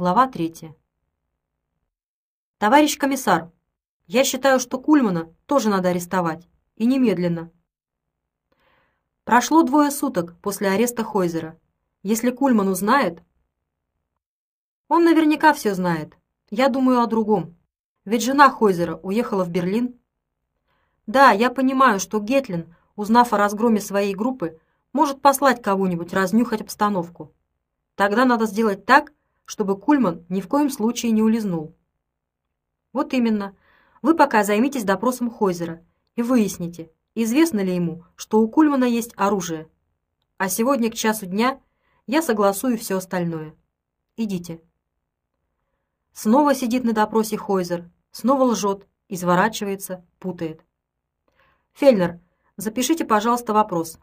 Глава 3. Товарищ комиссар, я считаю, что Кульмана тоже надо арестовать. И немедленно. Прошло двое суток после ареста Хойзера. Если Кульман узнает... Он наверняка все знает. Я думаю о другом. Ведь жена Хойзера уехала в Берлин. Да, я понимаю, что Гетлин, узнав о разгроме своей группы, может послать кого-нибудь разнюхать обстановку. Тогда надо сделать так, чтобы Кульман ни в коем случае не улизнул. Вот именно. Вы пока займитесь допросом Хойзера и выясните, известно ли ему, что у Кульмана есть оружие. А сегодня к часу дня я согласую все остальное. Идите. Снова сидит на допросе Хойзер, снова лжет, изворачивается, путает. Фельнер, запишите, пожалуйста, вопрос.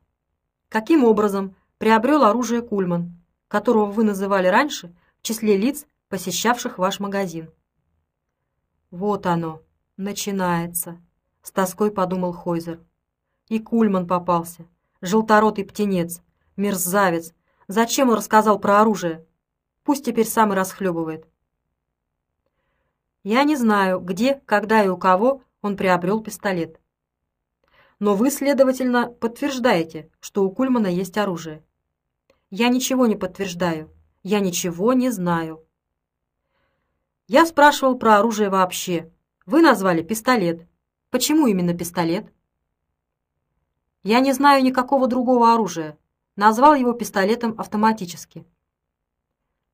Каким образом приобрел оружие Кульман, которого вы называли раньше числе лиц, посещавших ваш магазин? Вот оно, начинается, с тоской подумал Хойзер. И Кульман попался, желторотый птенец, мерзавец. Зачем он рассказал про оружие? Пусть теперь сам и расхлебывает. Я не знаю, где, когда и у кого он приобрел пистолет. Но вы, следовательно, подтверждаете, что у Кульмана есть оружие. Я ничего не подтверждаю. Я ничего не знаю. Я спрашивал про оружие вообще. Вы назвали пистолет. Почему именно пистолет? Я не знаю никакого другого оружия. Назвал его пистолетом автоматически.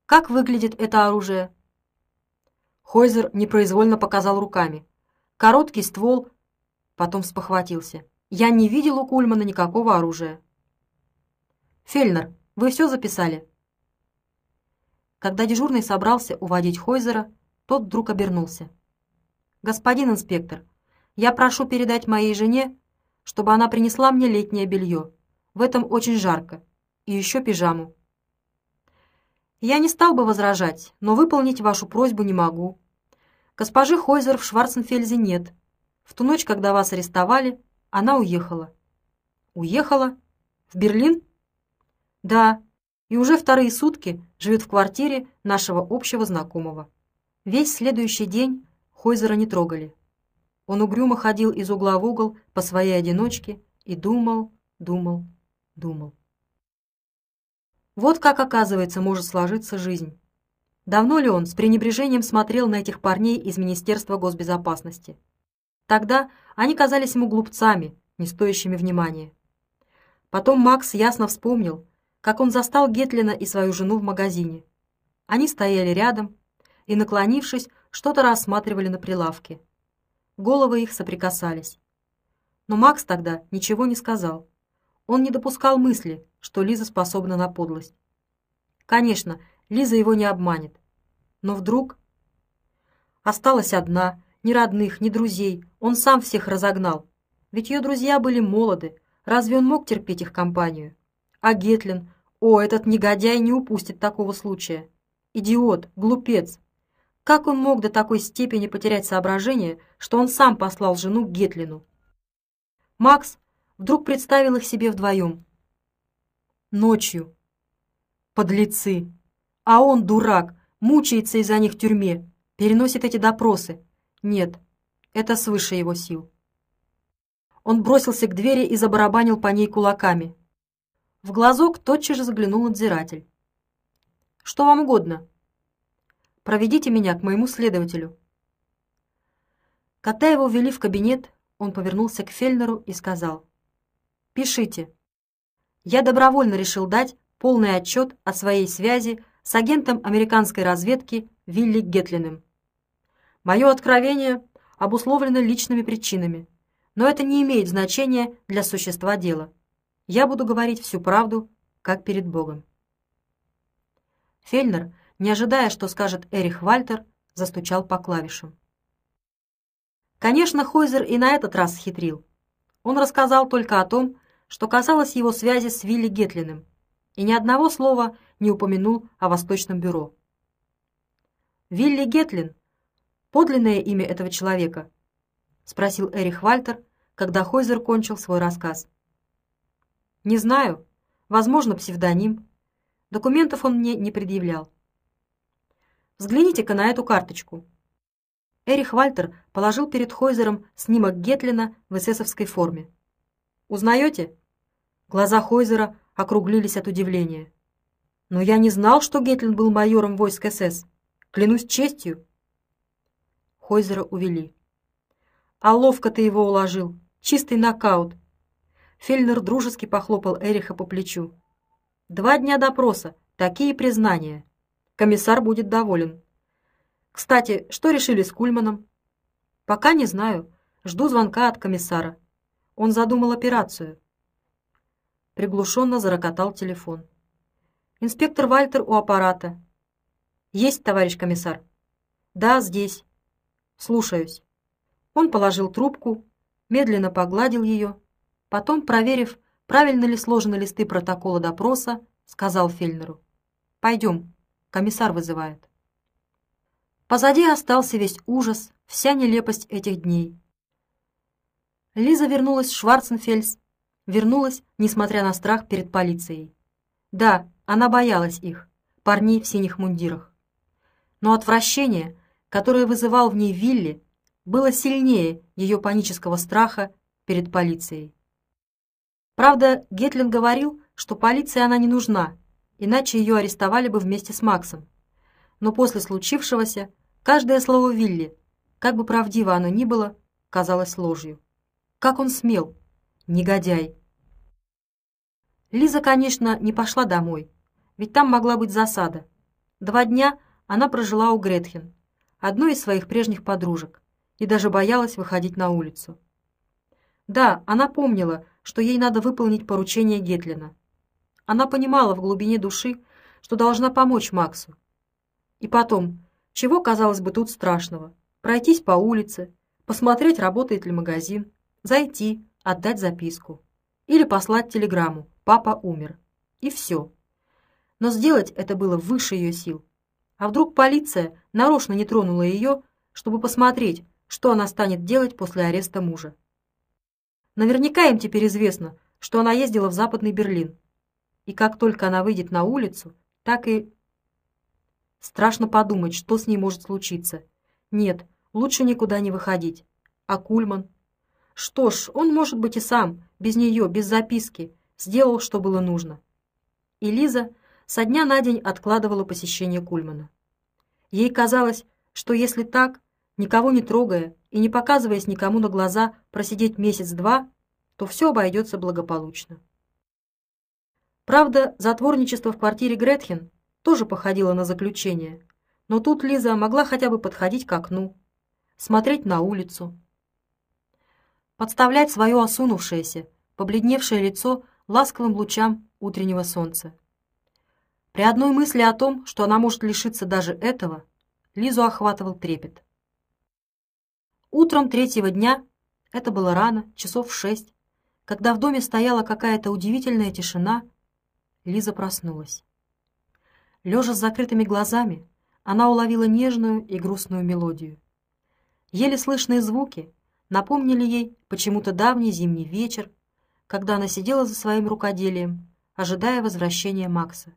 Как выглядит это оружие? Хойзер непроизвольно показал руками. Короткий ствол, потом спохватился. Я не видел у Кульмана никакого оружия. Фельнер, вы все записали? Когда дежурный собрался уводить Хойзера, тот вдруг обернулся. Господин инспектор, я прошу передать моей жене, чтобы она принесла мне летнее белье. В этом очень жарко. И еще пижаму. Я не стал бы возражать, но выполнить вашу просьбу не могу. Госпожи Хойзер в Шварценфельзе нет. В ту ночь, когда вас арестовали, она уехала. Уехала? В Берлин? Да, и уже вторые сутки живет в квартире нашего общего знакомого. Весь следующий день Хойзера не трогали. Он угрюмо ходил из угла в угол по своей одиночке и думал, думал, думал. Вот как, оказывается, может сложиться жизнь. Давно ли он с пренебрежением смотрел на этих парней из Министерства госбезопасности? Тогда они казались ему глупцами, не стоящими внимания. Потом Макс ясно вспомнил, как он застал Гетлина и свою жену в магазине. Они стояли рядом и, наклонившись, что-то рассматривали на прилавке. Головы их соприкасались. Но Макс тогда ничего не сказал. Он не допускал мысли, что Лиза способна на подлость. Конечно, Лиза его не обманет. Но вдруг... Осталась одна, ни родных, ни друзей. Он сам всех разогнал. Ведь ее друзья были молоды. Разве он мог терпеть их компанию? А Гетлин... О, этот негодяй не упустит такого случая. Идиот, глупец. Как он мог до такой степени потерять соображение, что он сам послал жену к Гетлину? Макс вдруг представил их себе вдвоем. Ночью. Подлецы. А он, дурак, мучается из-за них в тюрьме, переносит эти допросы. Нет, это свыше его сил. Он бросился к двери и забарабанил по ней кулаками. В глазок тотчас же заглянул надзиратель. «Что вам угодно?» «Проведите меня к моему следователю». Когда его ввели в кабинет, он повернулся к Фельнеру и сказал. «Пишите. Я добровольно решил дать полный отчет о своей связи с агентом американской разведки Вилли Гетлиным. Мое откровение обусловлено личными причинами, но это не имеет значения для существа дела. Я буду говорить всю правду, как перед Богом. Фельнер, не ожидая, что скажет Эрих Вальтер, застучал по клавишам. Конечно, Хойзер и на этот раз хитрил. Он рассказал только о том, что касалось его связи с Вилли Гетлиным, и ни одного слова не упомянул о Восточном бюро. Вилли Гетлин — подлинное имя этого человека? — спросил Эрих Вальтер, когда Хойзер кончил свой рассказ. «Не знаю. Возможно, псевдоним. Документов он мне не предъявлял». Взгляните-ка на эту карточку». Эрих Вальтер положил перед Хойзером снимок Гетлина в эсэсовской форме. «Узнаете?» Глаза Хойзера округлились от удивления. «Но я не знал, что Гетлин был майором войск СС. Клянусь честью». Хойзера увели. «А ловко ты его уложил. Чистый нокаут». Фельнер дружески похлопал Эриха по плечу. «Два дня допроса. Такие признания. Комиссар будет доволен. Кстати, что решили с Кульманом? Пока не знаю. Жду звонка от комиссара. Он задумал операцию. Приглушенно зарокотал телефон. Инспектор Вальтер у аппарата. Есть, товарищ комиссар. Да, здесь. Слушаюсь. Он положил трубку, медленно погладил ее, потом, проверив, правильно ли сложены листы протокола допроса, сказал Фельнеру. «Пойдем, комиссар вызывает». Позади остался весь ужас, вся нелепость этих дней. Лиза вернулась в Шварценфельс, вернулась, несмотря на страх перед полицией. Да, она боялась их, парней в синих мундирах. Но отвращение, которое вызывал в ней Вилли, было сильнее ее панического страха перед полицией. Правда, Гетлин говорил, что полиции она не нужна, иначе ее арестовали бы вместе с Максом. Но после случившегося Каждое слово Вилли, как бы правдиво оно ни было, казалось ложью. Как он смел? Негодяй. Лиза, конечно, не пошла домой, ведь там могла быть засада. Два дня она прожила у Гретхен, одной из своих прежних подружек, и даже боялась выходить на улицу. Да, она помнила, что ей надо выполнить поручение Гетлина. Она понимала в глубине души, что должна помочь Максу. И потом, чего, казалось бы, тут страшного? Пройтись по улице, посмотреть, работает ли магазин, зайти, отдать записку. Или послать телеграмму «Папа умер». И все. Но сделать это было выше ее сил. А вдруг полиция нарочно не тронула ее, чтобы посмотреть, что она станет делать после ареста мужа. Наверняка им теперь известно, что она ездила в Западный Берлин. И как только она выйдет на улицу, так и Страшно подумать, что с ней может случиться. Нет, лучше никуда не выходить. А Кульман? Что ж, он, может быть, и сам, без нее, без записки, сделал, что было нужно. И Лиза со дня на день откладывала посещение Кульмана. Ей казалось, что если так, никого не трогая и не показываясь никому на глаза, просидеть месяц-два, то все обойдется благополучно. Правда, затворничество в квартире Гретхен тоже походило на заключение. Но тут Лиза могла хотя бы подходить к окну, смотреть на улицу, подставлять свое осунувшееся, побледневшее лицо ласковым лучам утреннего солнца. При одной мысли о том, что она может лишиться даже этого, Лизу охватывал трепет. Утром третьего дня, это было рано, часов в шесть, когда в доме стояла какая-то удивительная тишина, Лиза проснулась. Лежа с закрытыми глазами, она уловила нежную и грустную мелодию. Еле слышные звуки напомнили ей почему-то давний зимний вечер, когда она сидела за своим рукоделием, ожидая возвращения Макса.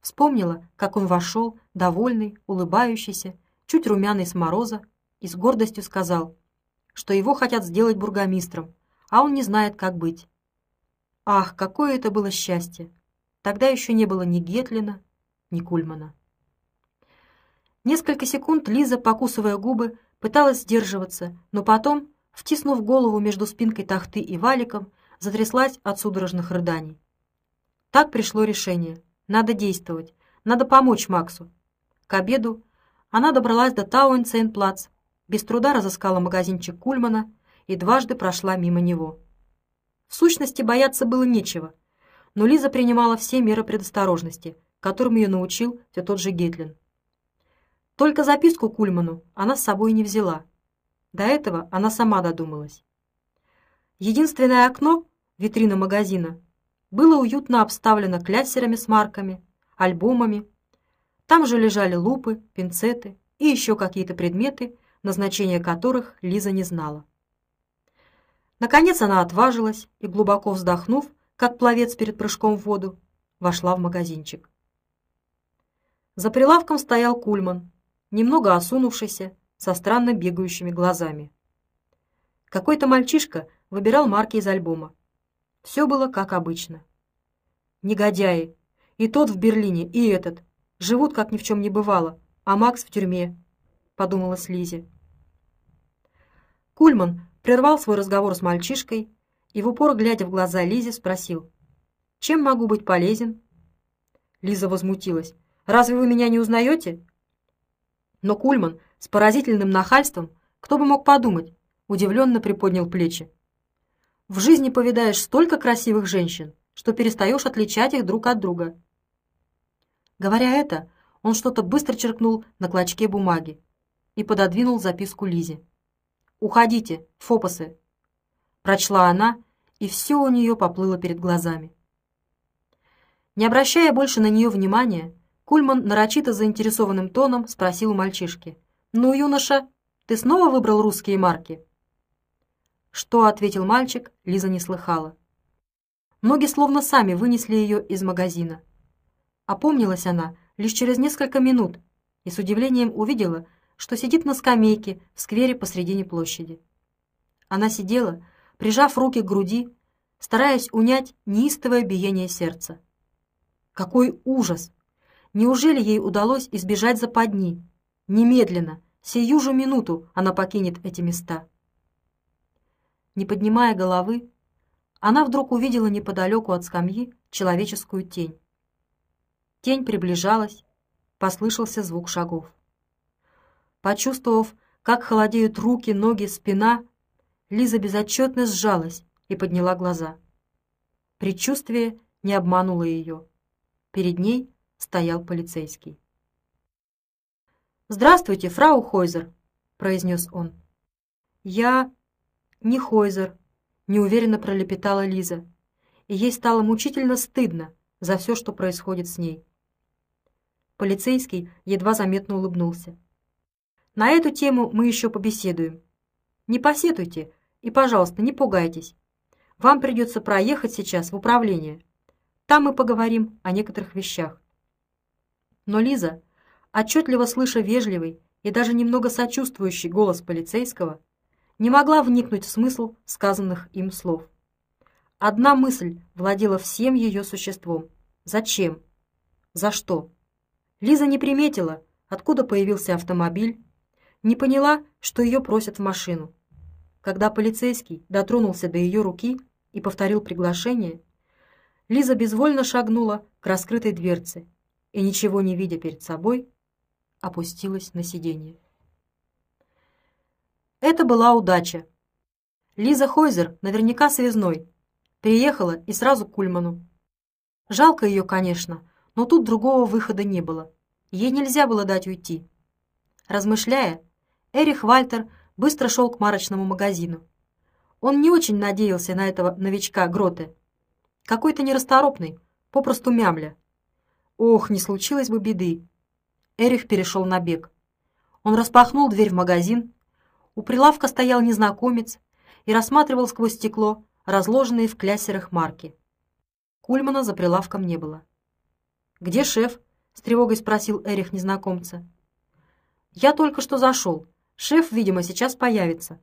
Вспомнила, как он вошел, довольный, улыбающийся, чуть румяный с мороза, и с гордостью сказал, что его хотят сделать бургомистром, а он не знает, как быть. Ах, какое это было счастье! Тогда еще не было ни Гетлина, ни Кульмана. Несколько секунд Лиза, покусывая губы, пыталась сдерживаться, но потом, втиснув голову между спинкой тахты и валиком, затряслась от судорожных рыданий. Так пришло решение. Надо действовать. Надо помочь Максу. К обеду она добралась до Тауэнцейн-плац, без труда разыскала магазинчик Кульмана и дважды прошла мимо него. В сущности, бояться было нечего, но Лиза принимала все меры предосторожности – которым ее научил все тот же Гетлин. Только записку Кульману она с собой не взяла. До этого она сама додумалась. Единственное окно, витрина магазина, было уютно обставлено кляссерами с марками, альбомами. Там же лежали лупы, пинцеты и еще какие-то предметы, назначение которых Лиза не знала. Наконец она отважилась и, глубоко вздохнув, как пловец перед прыжком в воду, вошла в магазинчик. За прилавком стоял Кульман, немного осунувшийся, со странно бегающими глазами. Какой-то мальчишка выбирал марки из альбома. Все было как обычно. Негодяи. И тот в Берлине, и этот. Живут, как ни в чем не бывало. А Макс в тюрьме, подумала Слизи. Кульман прервал свой разговор с мальчишкой и в упор, глядя в глаза Лизе, спросил. «Чем могу быть полезен?» Лиза возмутилась. «Разве вы меня не узнаете?» Но Кульман с поразительным нахальством, кто бы мог подумать, удивленно приподнял плечи. «В жизни повидаешь столько красивых женщин, что перестаешь отличать их друг от друга». Говоря это, он что-то быстро черкнул на клочке бумаги и пододвинул записку Лизе. «Уходите, фопосы!» Прочла она, и все у нее поплыло перед глазами. Не обращая больше на нее внимания, Кульман нарочито заинтересованным тоном спросил у мальчишки. «Ну, юноша, ты снова выбрал русские марки?» Что ответил мальчик, Лиза не слыхала. Ноги словно сами вынесли ее из магазина. Опомнилась она лишь через несколько минут и с удивлением увидела, что сидит на скамейке в сквере посредине площади. Она сидела, прижав руки к груди, стараясь унять неистовое биение сердца. Какой ужас! Неужели ей удалось избежать западни? Немедленно, сию же минуту она покинет эти места. Не поднимая головы, она вдруг увидела неподалеку от скамьи человеческую тень. Тень приближалась, послышался звук шагов. Почувствовав, как холодеют руки, ноги, спина, Лиза безотчетно сжалась и подняла глаза. Предчувствие не обмануло ее. Перед ней стоял полицейский. «Здравствуйте, фрау Хойзер», — произнес он. «Я не Хойзер», — неуверенно пролепетала Лиза, и ей стало мучительно стыдно за все, что происходит с ней. Полицейский едва заметно улыбнулся. «На эту тему мы еще побеседуем. Не посетуйте и, пожалуйста, не пугайтесь. Вам придется проехать сейчас в управление. Там мы поговорим о некоторых вещах. Но Лиза, отчетливо слыша вежливый и даже немного сочувствующий голос полицейского, не могла вникнуть в смысл сказанных им слов. Одна мысль владела всем ее существом. Зачем? За что? Лиза не приметила, откуда появился автомобиль, не поняла, что ее просят в машину. Когда полицейский дотронулся до ее руки и повторил приглашение, Лиза безвольно шагнула к раскрытой дверце и, ничего не видя перед собой, опустилась на сиденье. Это была удача. Лиза Хойзер наверняка связной. Приехала и сразу к Кульману. Жалко ее, конечно, но тут другого выхода не было. Ей нельзя было дать уйти. Размышляя, Эрих Вальтер быстро шел к марочному магазину. Он не очень надеялся на этого новичка Гроте, какой-то нерасторопный, попросту мямля. Ох, не случилось бы беды. Эрих перешел на бег. Он распахнул дверь в магазин. У прилавка стоял незнакомец и рассматривал сквозь стекло разложенные в кляссерах марки. Кульмана за прилавком не было. «Где шеф?» — с тревогой спросил Эрих незнакомца. «Я только что зашел. Шеф, видимо, сейчас появится».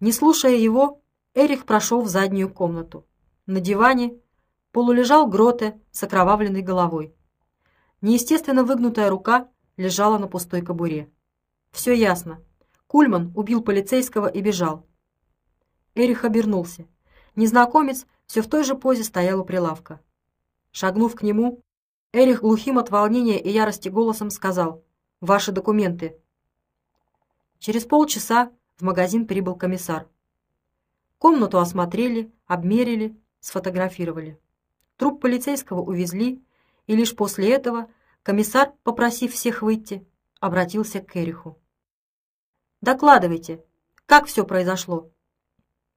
Не слушая его, Эрих прошел в заднюю комнату. На диване полулежал Гроте с окровавленной головой. Неестественно выгнутая рука лежала на пустой кобуре. Все ясно. Кульман убил полицейского и бежал. Эрих обернулся. Незнакомец все в той же позе стоял у прилавка. Шагнув к нему, Эрих глухим от волнения и ярости голосом сказал «Ваши документы». Через полчаса в магазин прибыл комиссар. Комнату осмотрели, обмерили, сфотографировали. Труп полицейского увезли, и лишь после этого комиссар, попросив всех выйти, обратился к Эриху. «Докладывайте, как все произошло?»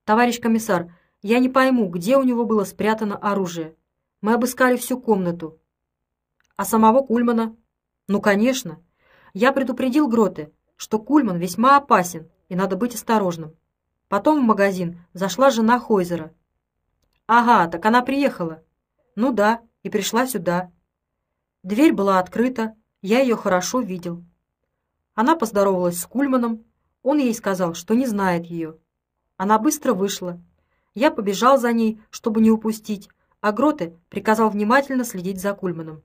«Товарищ комиссар, я не пойму, где у него было спрятано оружие. Мы обыскали всю комнату». «А самого Кульмана?» «Ну, конечно. Я предупредил Гроте, что Кульман весьма опасен и надо быть осторожным. Потом в магазин зашла жена Хойзера «Ага, так она приехала». «Ну да, и пришла сюда». Дверь была открыта, я ее хорошо видел. Она поздоровалась с Кульманом, он ей сказал, что не знает ее. Она быстро вышла. Я побежал за ней, чтобы не упустить, а Гроте приказал внимательно следить за Кульманом.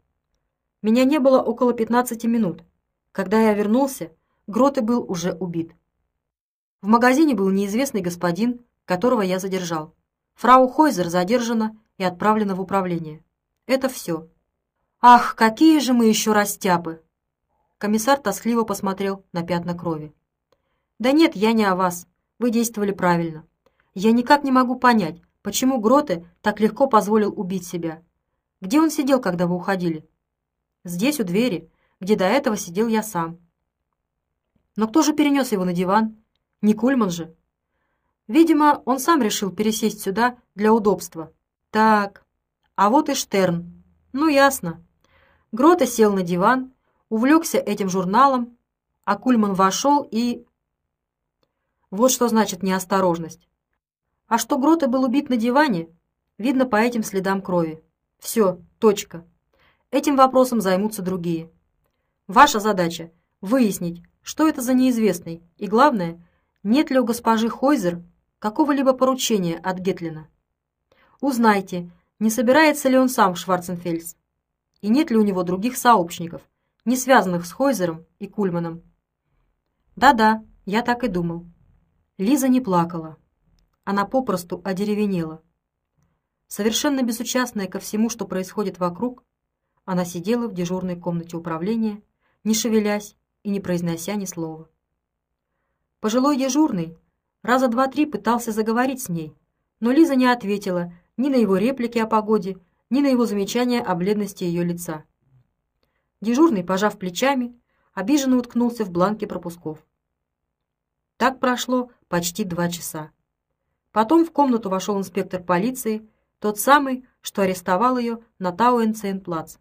Меня не было около 15 минут. Когда я вернулся, Гроте был уже убит. В магазине был неизвестный господин, которого я задержал. Фрау Хойзер задержана и отправлена в управление. Это все. Ах, какие же мы еще растяпы! Комиссар тоскливо посмотрел на пятна крови. Да нет, я не о вас. Вы действовали правильно. Я никак не могу понять, почему Гроте так легко позволил убить себя. Где он сидел, когда вы уходили? Здесь, у двери, где до этого сидел я сам. Но кто же перенес его на диван? Не Кульман же. Видимо, он сам решил пересесть сюда для удобства. Так, а вот и Штерн. Ну, ясно. Грота сел на диван, увлекся этим журналом, а Кульман вошел и... Вот что значит неосторожность. А что Грота был убит на диване, видно по этим следам крови. Все, точка. Этим вопросом займутся другие. Ваша задача — выяснить, что это за неизвестный, и главное — нет ли у госпожи Хойзер какого-либо поручения от Гетлина. Узнайте, не собирается ли он сам в Шварценфельс, и нет ли у него других сообщников, не связанных с Хойзером и Кульманом. Да-да, я так и думал. Лиза не плакала. Она попросту одеревенела. Совершенно безучастная ко всему, что происходит вокруг, она сидела в дежурной комнате управления, не шевелясь и не произнося ни слова. Пожилой дежурный раза два-три пытался заговорить с ней, но Лиза не ответила ни на его реплики о погоде, ни на его замечания о бледности ее лица. Дежурный, пожав плечами, обиженно уткнулся в бланки пропусков. Так прошло почти два часа. Потом в комнату вошел инспектор полиции, тот самый, что арестовал ее на Тауэнцейн-плац.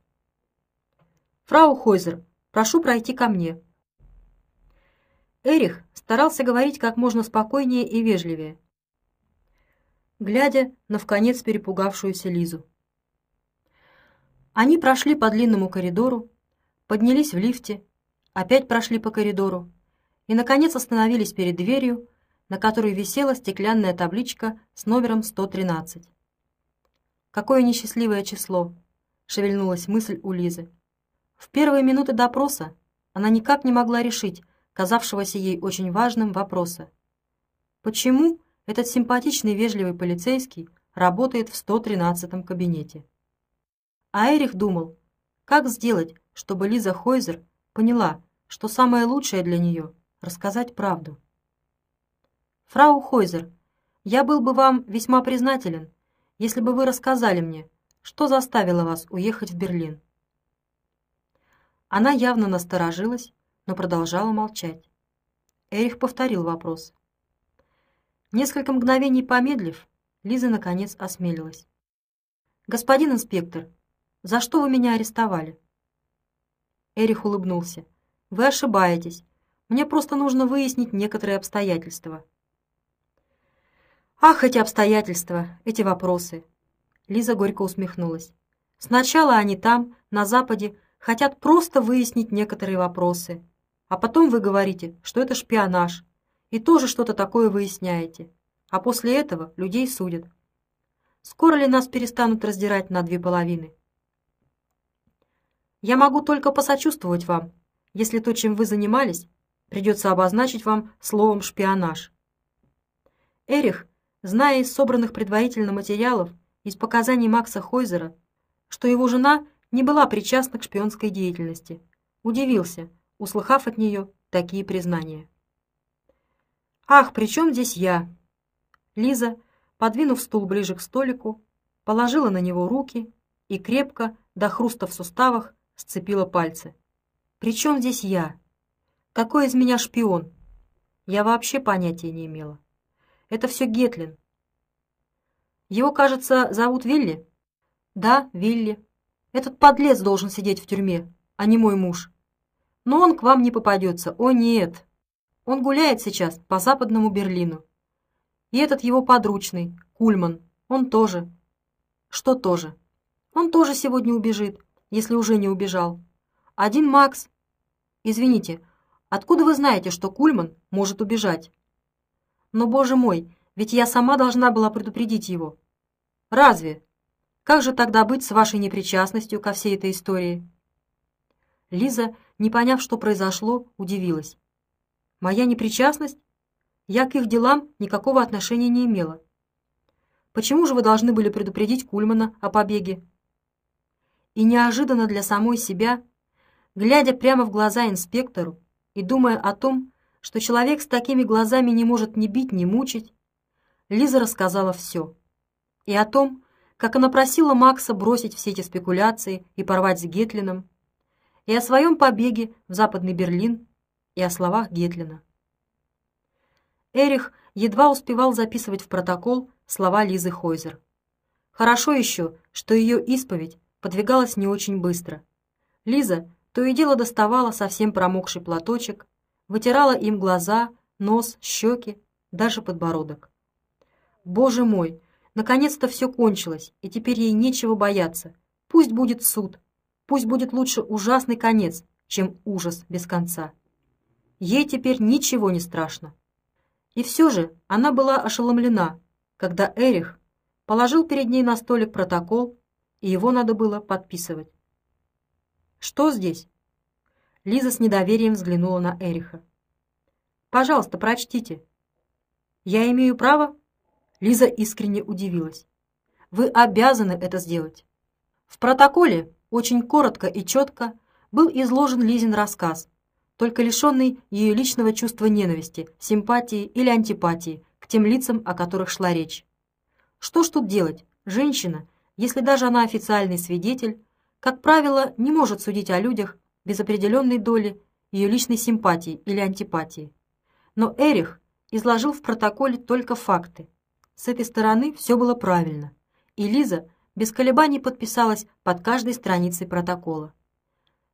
«Фрау Хойзер, прошу пройти ко мне», Эрих старался говорить как можно спокойнее и вежливее, глядя на вконец перепугавшуюся Лизу. Они прошли по длинному коридору, поднялись в лифте, опять прошли по коридору и, наконец, остановились перед дверью, на которой висела стеклянная табличка с номером 113. «Какое несчастливое число!» — шевельнулась мысль у Лизы. В первые минуты допроса она никак не могла решить, казавшегося ей очень важным вопроса. Почему этот симпатичный вежливый полицейский работает в 113-м кабинете? А думал, как сделать, чтобы Лиза Хойзер поняла, что самое лучшее для нее — рассказать правду. «Фрау Хойзер, я был бы вам весьма признателен, если бы вы рассказали мне, что заставило вас уехать в Берлин». Она явно насторожилась, но продолжала молчать. Эрих повторил вопрос. Несколько мгновений помедлив, Лиза наконец осмелилась. «Господин инспектор, за что вы меня арестовали?» Эрих улыбнулся. «Вы ошибаетесь. Мне просто нужно выяснить некоторые обстоятельства». «Ах, эти обстоятельства, эти вопросы!» Лиза горько усмехнулась. «Сначала они там, на Западе, хотят просто выяснить некоторые вопросы, а потом вы говорите, что это шпионаж, и тоже что-то такое выясняете. А после этого людей судят. Скоро ли нас перестанут раздирать на две половины? Я могу только посочувствовать вам, если то, чем вы занимались, придется обозначить вам словом «шпионаж». Эрих, зная из собранных предварительно материалов, из показаний Макса Хойзера, что его жена не была причастна к шпионской деятельности, удивился – услыхав от нее такие признания. «Ах, при чем здесь я?» Лиза, подвинув стул ближе к столику, положила на него руки и крепко, до хруста в суставах, сцепила пальцы. «При чем здесь я? Какой из меня шпион? Я вообще понятия не имела. Это все Гетлин. Его, кажется, зовут Вилли?» «Да, Вилли. Этот подлец должен сидеть в тюрьме, а не мой муж. Но он к вам не попадется. О, нет. Он гуляет сейчас по западному Берлину. И этот его подручный, Кульман, он тоже. Что тоже? Он тоже сегодня убежит. если уже не убежал. Один Макс... Извините, откуда вы знаете, что Кульман может убежать? Но, боже мой, ведь я сама должна была предупредить его. Разве? Как же тогда быть с вашей непричастностью ко всей этой истории? Лиза, не поняв, что произошло, удивилась. Моя непричастность? Я к их делам никакого отношения не имела. Почему же вы должны были предупредить Кульмана о побеге? И неожиданно для самой себя, глядя прямо в глаза инспектору и думая о том, что человек с такими глазами не может ни бить, ни мучить, Лиза рассказала все. И о том, как она просила Макса бросить все эти спекуляции и порвать с Гетлином, и о своем побеге в Западный Берлин, и о словах Гетлина. Эрих едва успевал записывать в протокол слова Лизы Хойзер. Хорошо еще, что ее исповедь подвигалась не очень быстро. Лиза то и дело доставала совсем промокший платочек, вытирала им глаза, нос, щеки, даже подбородок. Боже мой, наконец-то все кончилось, и теперь ей нечего бояться. Пусть будет суд, пусть будет лучше ужасный конец, чем ужас без конца. Ей теперь ничего не страшно. И все же она была ошеломлена, когда Эрих положил перед ней на столик протокол, и его надо было подписывать. «Что здесь?» Лиза с недоверием взглянула на Эриха. «Пожалуйста, прочтите». «Я имею право?» Лиза искренне удивилась. «Вы обязаны это сделать». В протоколе очень коротко и четко был изложен Лизин рассказ, только лишенный ее личного чувства ненависти, симпатии или антипатии к тем лицам, о которых шла речь. Что ж тут делать? Женщина, если даже она официальный свидетель, как правило, не может судить о людях без определенной доли ее личной симпатии или антипатии. Но Эрих изложил в протоколе только факты. С этой стороны все было правильно, и Лиза без колебаний подписалась под каждой страницей протокола.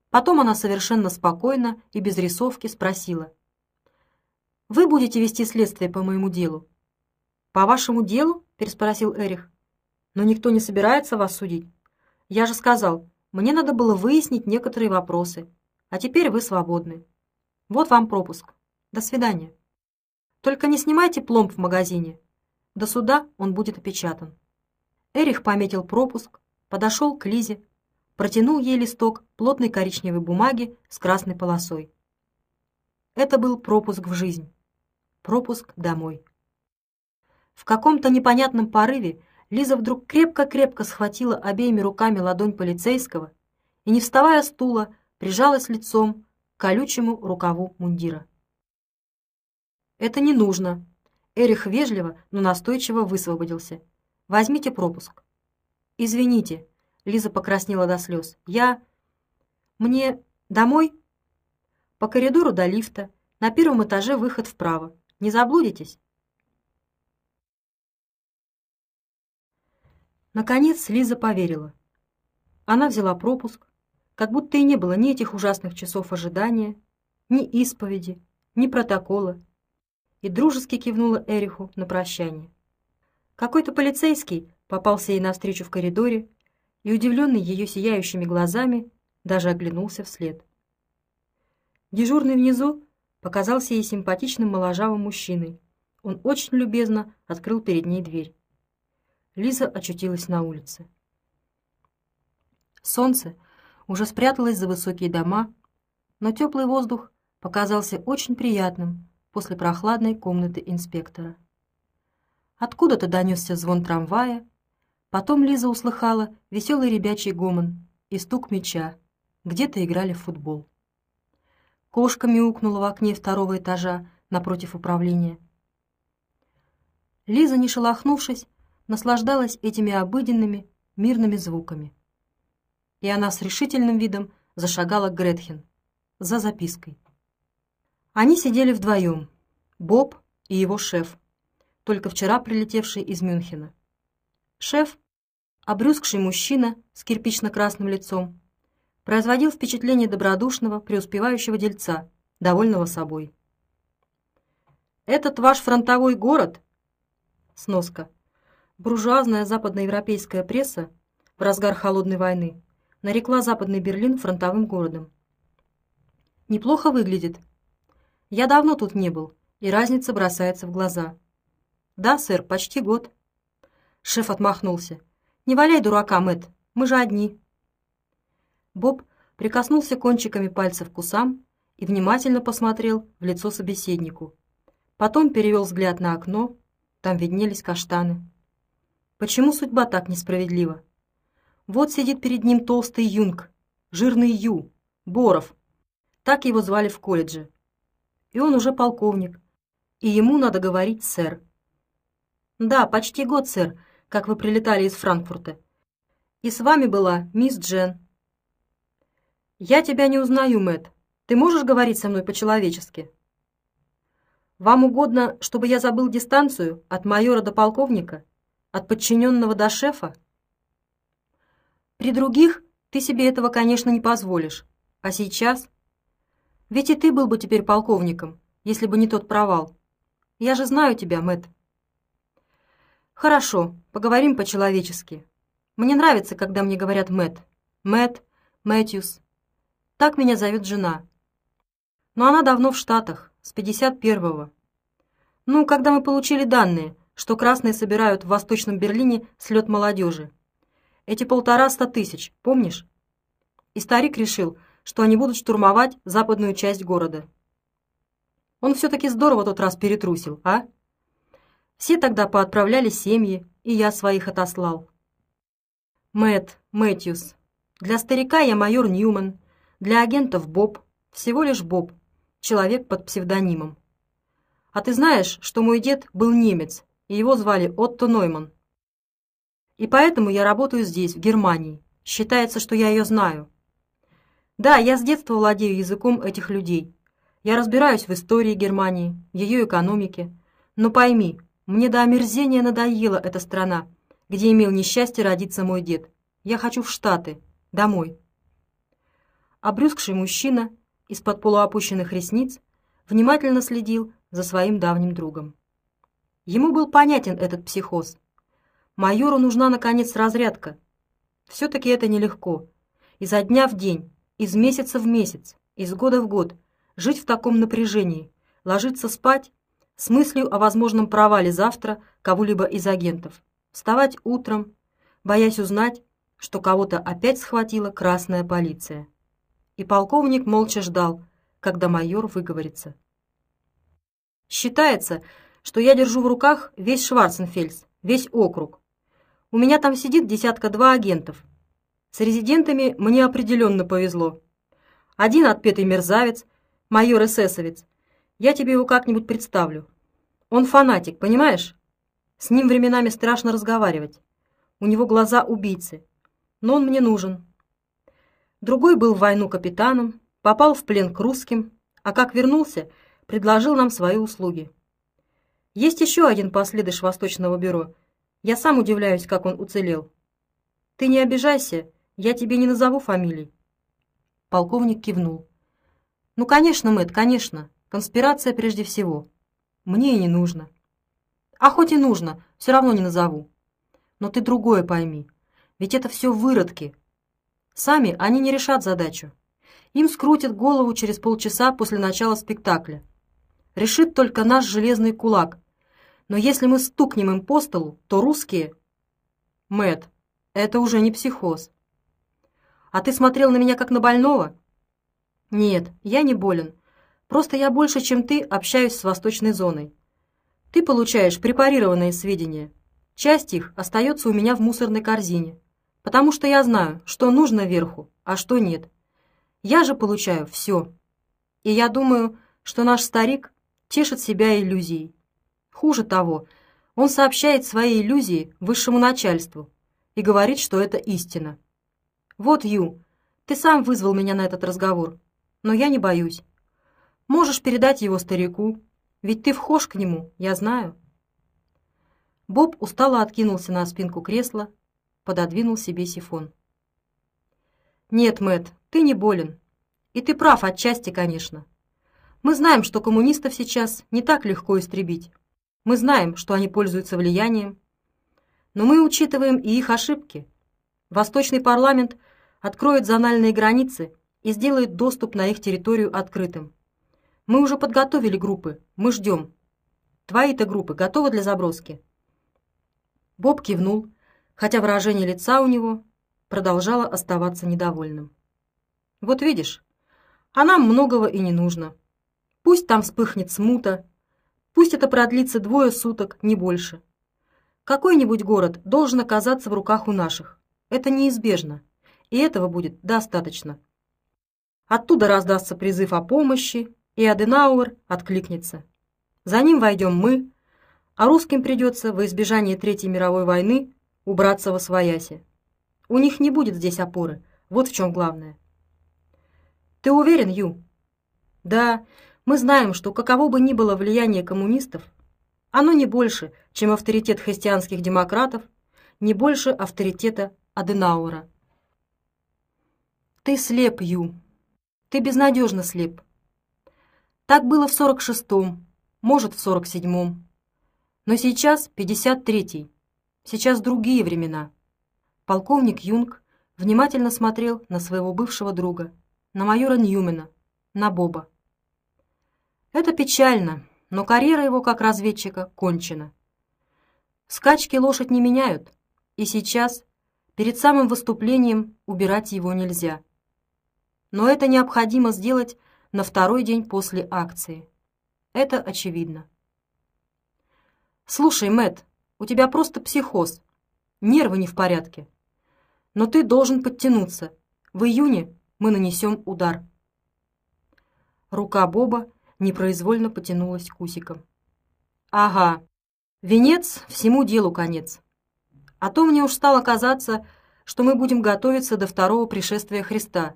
Потом она совершенно спокойно и без рисовки спросила. «Вы будете вести следствие по моему делу?» «По вашему делу?» – переспросил Эрих. «Но никто не собирается вас судить. Я же сказал, мне надо было выяснить некоторые вопросы. А теперь вы свободны. Вот вам пропуск. До свидания. Только не снимайте пломб в магазине. До суда он будет опечатан». Эрих пометил пропуск, подошел к Лизе, протянул ей листок плотной коричневой бумаги с красной полосой. Это был пропуск в жизнь, пропуск домой. В каком-то непонятном порыве Лиза вдруг крепко-крепко схватила обеими руками ладонь полицейского и, не вставая с стула, прижалась лицом к колючему рукаву мундира. «Это не нужно». Эрих вежливо, но настойчиво высвободился. «Возьмите пропуск». «Извините», Лиза покраснела до слез. «Я... мне... домой?» «По коридору до лифта. На первом этаже выход вправо. Не заблудитесь?» Наконец Лиза поверила. Она взяла пропуск, как будто и не было ни этих ужасных часов ожидания, ни исповеди, ни протокола, и дружески кивнула Эриху на прощание. Какой-то полицейский попался ей навстречу в коридоре и, удивленный ее сияющими глазами, даже оглянулся вслед. Дежурный внизу показался ей симпатичным моложавым мужчиной. Он очень любезно открыл перед ней дверь. Лиза очутилась на улице. Солнце уже спряталось за высокие дома, но теплый воздух показался очень приятным после прохладной комнаты инспектора. Откуда-то донесся звон трамвая, Потом Лиза услыхала веселый ребячий гомон и стук мяча. Где-то играли в футбол. Кошка мяукнула в окне второго этажа напротив управления. Лиза, не шелохнувшись, наслаждалась этими обыденными, мирными звуками. И она с решительным видом зашагала к Гретхен за запиской. Они сидели вдвоем, Боб и его шеф, только вчера прилетевший из Мюнхена. Шеф, обрюзгший мужчина с кирпично-красным лицом, производил впечатление добродушного, преуспевающего дельца, довольного собой. «Этот ваш фронтовой город?» Сноска. Буржуазная западноевропейская пресса в разгар холодной войны нарекла Западный Берлин фронтовым городом. Неплохо выглядит. Я давно тут не был, и разница бросается в глаза. Да, сэр, почти год. Шеф отмахнулся. Не валяй дурака, Мэт, мы же одни. Боб прикоснулся кончиками пальцев к усам и внимательно посмотрел в лицо собеседнику. Потом перевел взгляд на окно, там виднелись каштаны. Почему судьба так несправедлива? Вот сидит перед ним толстый юнг, жирный Ю, Боров. Так его звали в колледже. И он уже полковник. И ему надо говорить «сэр». «Да, почти год, сэр, как вы прилетали из Франкфурта. И с вами была мисс Джен». «Я тебя не узнаю, Мэтт. Ты можешь говорить со мной по-человечески?» «Вам угодно, чтобы я забыл дистанцию от майора до полковника? От подчиненного до шефа?» «При других ты себе этого, конечно, не позволишь. А сейчас? Ведь и ты был бы теперь полковником, если бы не тот провал. Я же знаю тебя, Мэтт. Хорошо, поговорим по-человечески. Мне нравится, когда мне говорят Мэт. Мэт, Мэтьюс. Так меня зовет жена. Но она давно в Штатах, с 51-го. Ну, когда мы получили данные, что красные собирают в Восточном Берлине слет молодежи. Эти полтораста тысяч, помнишь? И старик решил, что они будут штурмовать западную часть города. Он все-таки здорово тот раз перетрусил, а? Все тогда поотправляли семьи, и я своих отослал. Мэт, Мэтьюс. Для старика я майор Ньюман, для агентов Боб, всего лишь Боб, человек под псевдонимом. А ты знаешь, что мой дед был немец, и его звали Отто Нойман. И поэтому я работаю здесь, в Германии. Считается, что я ее знаю. Да, я с детства владею языком этих людей. Я разбираюсь в истории Германии, ее экономике. Но пойми, мне до омерзения надоела эта страна, где имел несчастье родиться мой дед. Я хочу в Штаты, домой. Обрюзгший мужчина из-под полуопущенных ресниц внимательно следил за своим давним другом. Ему был понятен этот психоз. Майору нужна, наконец, разрядка. Все-таки это нелегко. Изо дня в день, из месяца в месяц, из года в год жить в таком напряжении, ложиться спать с мыслью о возможном провале завтра кого-либо из агентов, вставать утром, боясь узнать, что кого-то опять схватила красная полиция. И полковник молча ждал, когда майор выговорится. Считается, что я держу в руках весь Шварценфельс, весь округ. У меня там сидит десятка-два агентов. С резидентами мне определенно повезло. Один отпетый мерзавец, майор эсэсовец, я тебе его как-нибудь представлю. Он фанатик, понимаешь? С ним временами страшно разговаривать. У него глаза убийцы. Но он мне нужен. Другой был в войну капитаном, попал в плен к русским, а как вернулся, предложил нам свои услуги. Есть еще один последыш Восточного бюро. Я сам удивляюсь, как он уцелел. Ты не обижайся, я тебе не назову фамилий. Полковник кивнул. Ну, конечно, Мэт, конечно. Конспирация прежде всего. Мне и не нужно. А хоть и нужно, все равно не назову. Но ты другое пойми. Ведь это все выродки. Сами они не решат задачу. Им скрутят голову через полчаса после начала спектакля. Решит только наш железный кулак. Но если мы стукнем им по столу, то русские... Мэт, это уже не психоз. А ты смотрел на меня как на больного? Нет, я не болен. Просто я больше, чем ты, общаюсь с восточной зоной. Ты получаешь препарированные сведения. Часть их остается у меня в мусорной корзине, потому что я знаю, что нужно верху, а что нет. Я же получаю все. И я думаю, что наш старик тешит себя иллюзией. Хуже того, он сообщает свои иллюзии высшему начальству и говорит, что это истина. Вот, Ю, ты сам вызвал меня на этот разговор, но я не боюсь. Можешь передать его старику, ведь ты вхож к нему, я знаю». Боб устало откинулся на спинку кресла, пододвинул себе сифон. «Нет, Мэт, ты не болен. И ты прав отчасти, конечно. Мы знаем, что коммунистов сейчас не так легко истребить. Мы знаем, что они пользуются влиянием. Но мы учитываем и их ошибки. Восточный парламент откроет зональные границы и сделает доступ на их территорию открытым. Мы уже подготовили группы, мы ждем. Твои-то группы готовы для заброски?» Боб кивнул, хотя выражение лица у него продолжало оставаться недовольным. «Вот видишь, а нам многого и не нужно. Пусть там вспыхнет смута, пусть это продлится двое суток, не больше. Какой-нибудь город должен оказаться в руках у наших. Это неизбежно, и этого будет достаточно. Оттуда раздастся призыв о помощи, и Аденауэр откликнется. За ним войдем мы, а русским придется во избежание Третьей мировой войны убраться во свояси. У них не будет здесь опоры, вот в чем главное. Ты уверен, Ю? Да, мы знаем, что каково бы ни было влияние коммунистов, оно не больше, чем авторитет христианских демократов, не больше авторитета Аденауэра. Ты слеп, Ю. Ты безнадежно слеп. Так было в 46-м, может, в 47-м. Но сейчас 53-й. Сейчас другие времена. Полковник Юнг внимательно смотрел на своего бывшего друга, на майора Ньюмена, на Боба. Это печально, но карьера его как разведчика кончена. Скачки лошадь не меняют, и сейчас, перед самым выступлением, убирать его нельзя. Но это необходимо сделать на второй день после акции. Это очевидно. «Слушай, Мэт, у тебя просто психоз. Нервы не в порядке. Но ты должен подтянуться. В июне мы нанесем удар». Рука Боба непроизвольно потянулась к усикам. «Ага, венец, всему делу конец. А то мне уж стало казаться, что мы будем готовиться до второго пришествия Христа.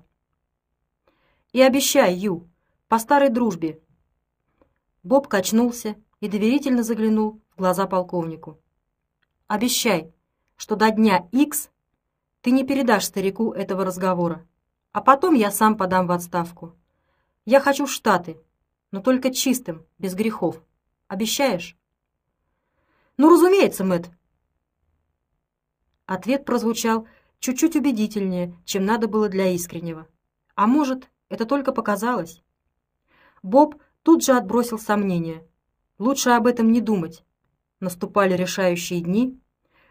И обещай, Ю, по старой дружбе». Боб качнулся и доверительно заглянул в глаза полковнику. «Обещай, что до дня X ты не передашь старику этого разговора, а потом я сам подам в отставку. Я хочу в Штаты, но только чистым, без грехов. Обещаешь?» «Ну, разумеется, Мэтт!» Ответ прозвучал чуть-чуть убедительнее, чем надо было для искреннего. А может, это только показалось? Боб тут же отбросил сомнения. Лучше об этом не думать. Наступали решающие дни,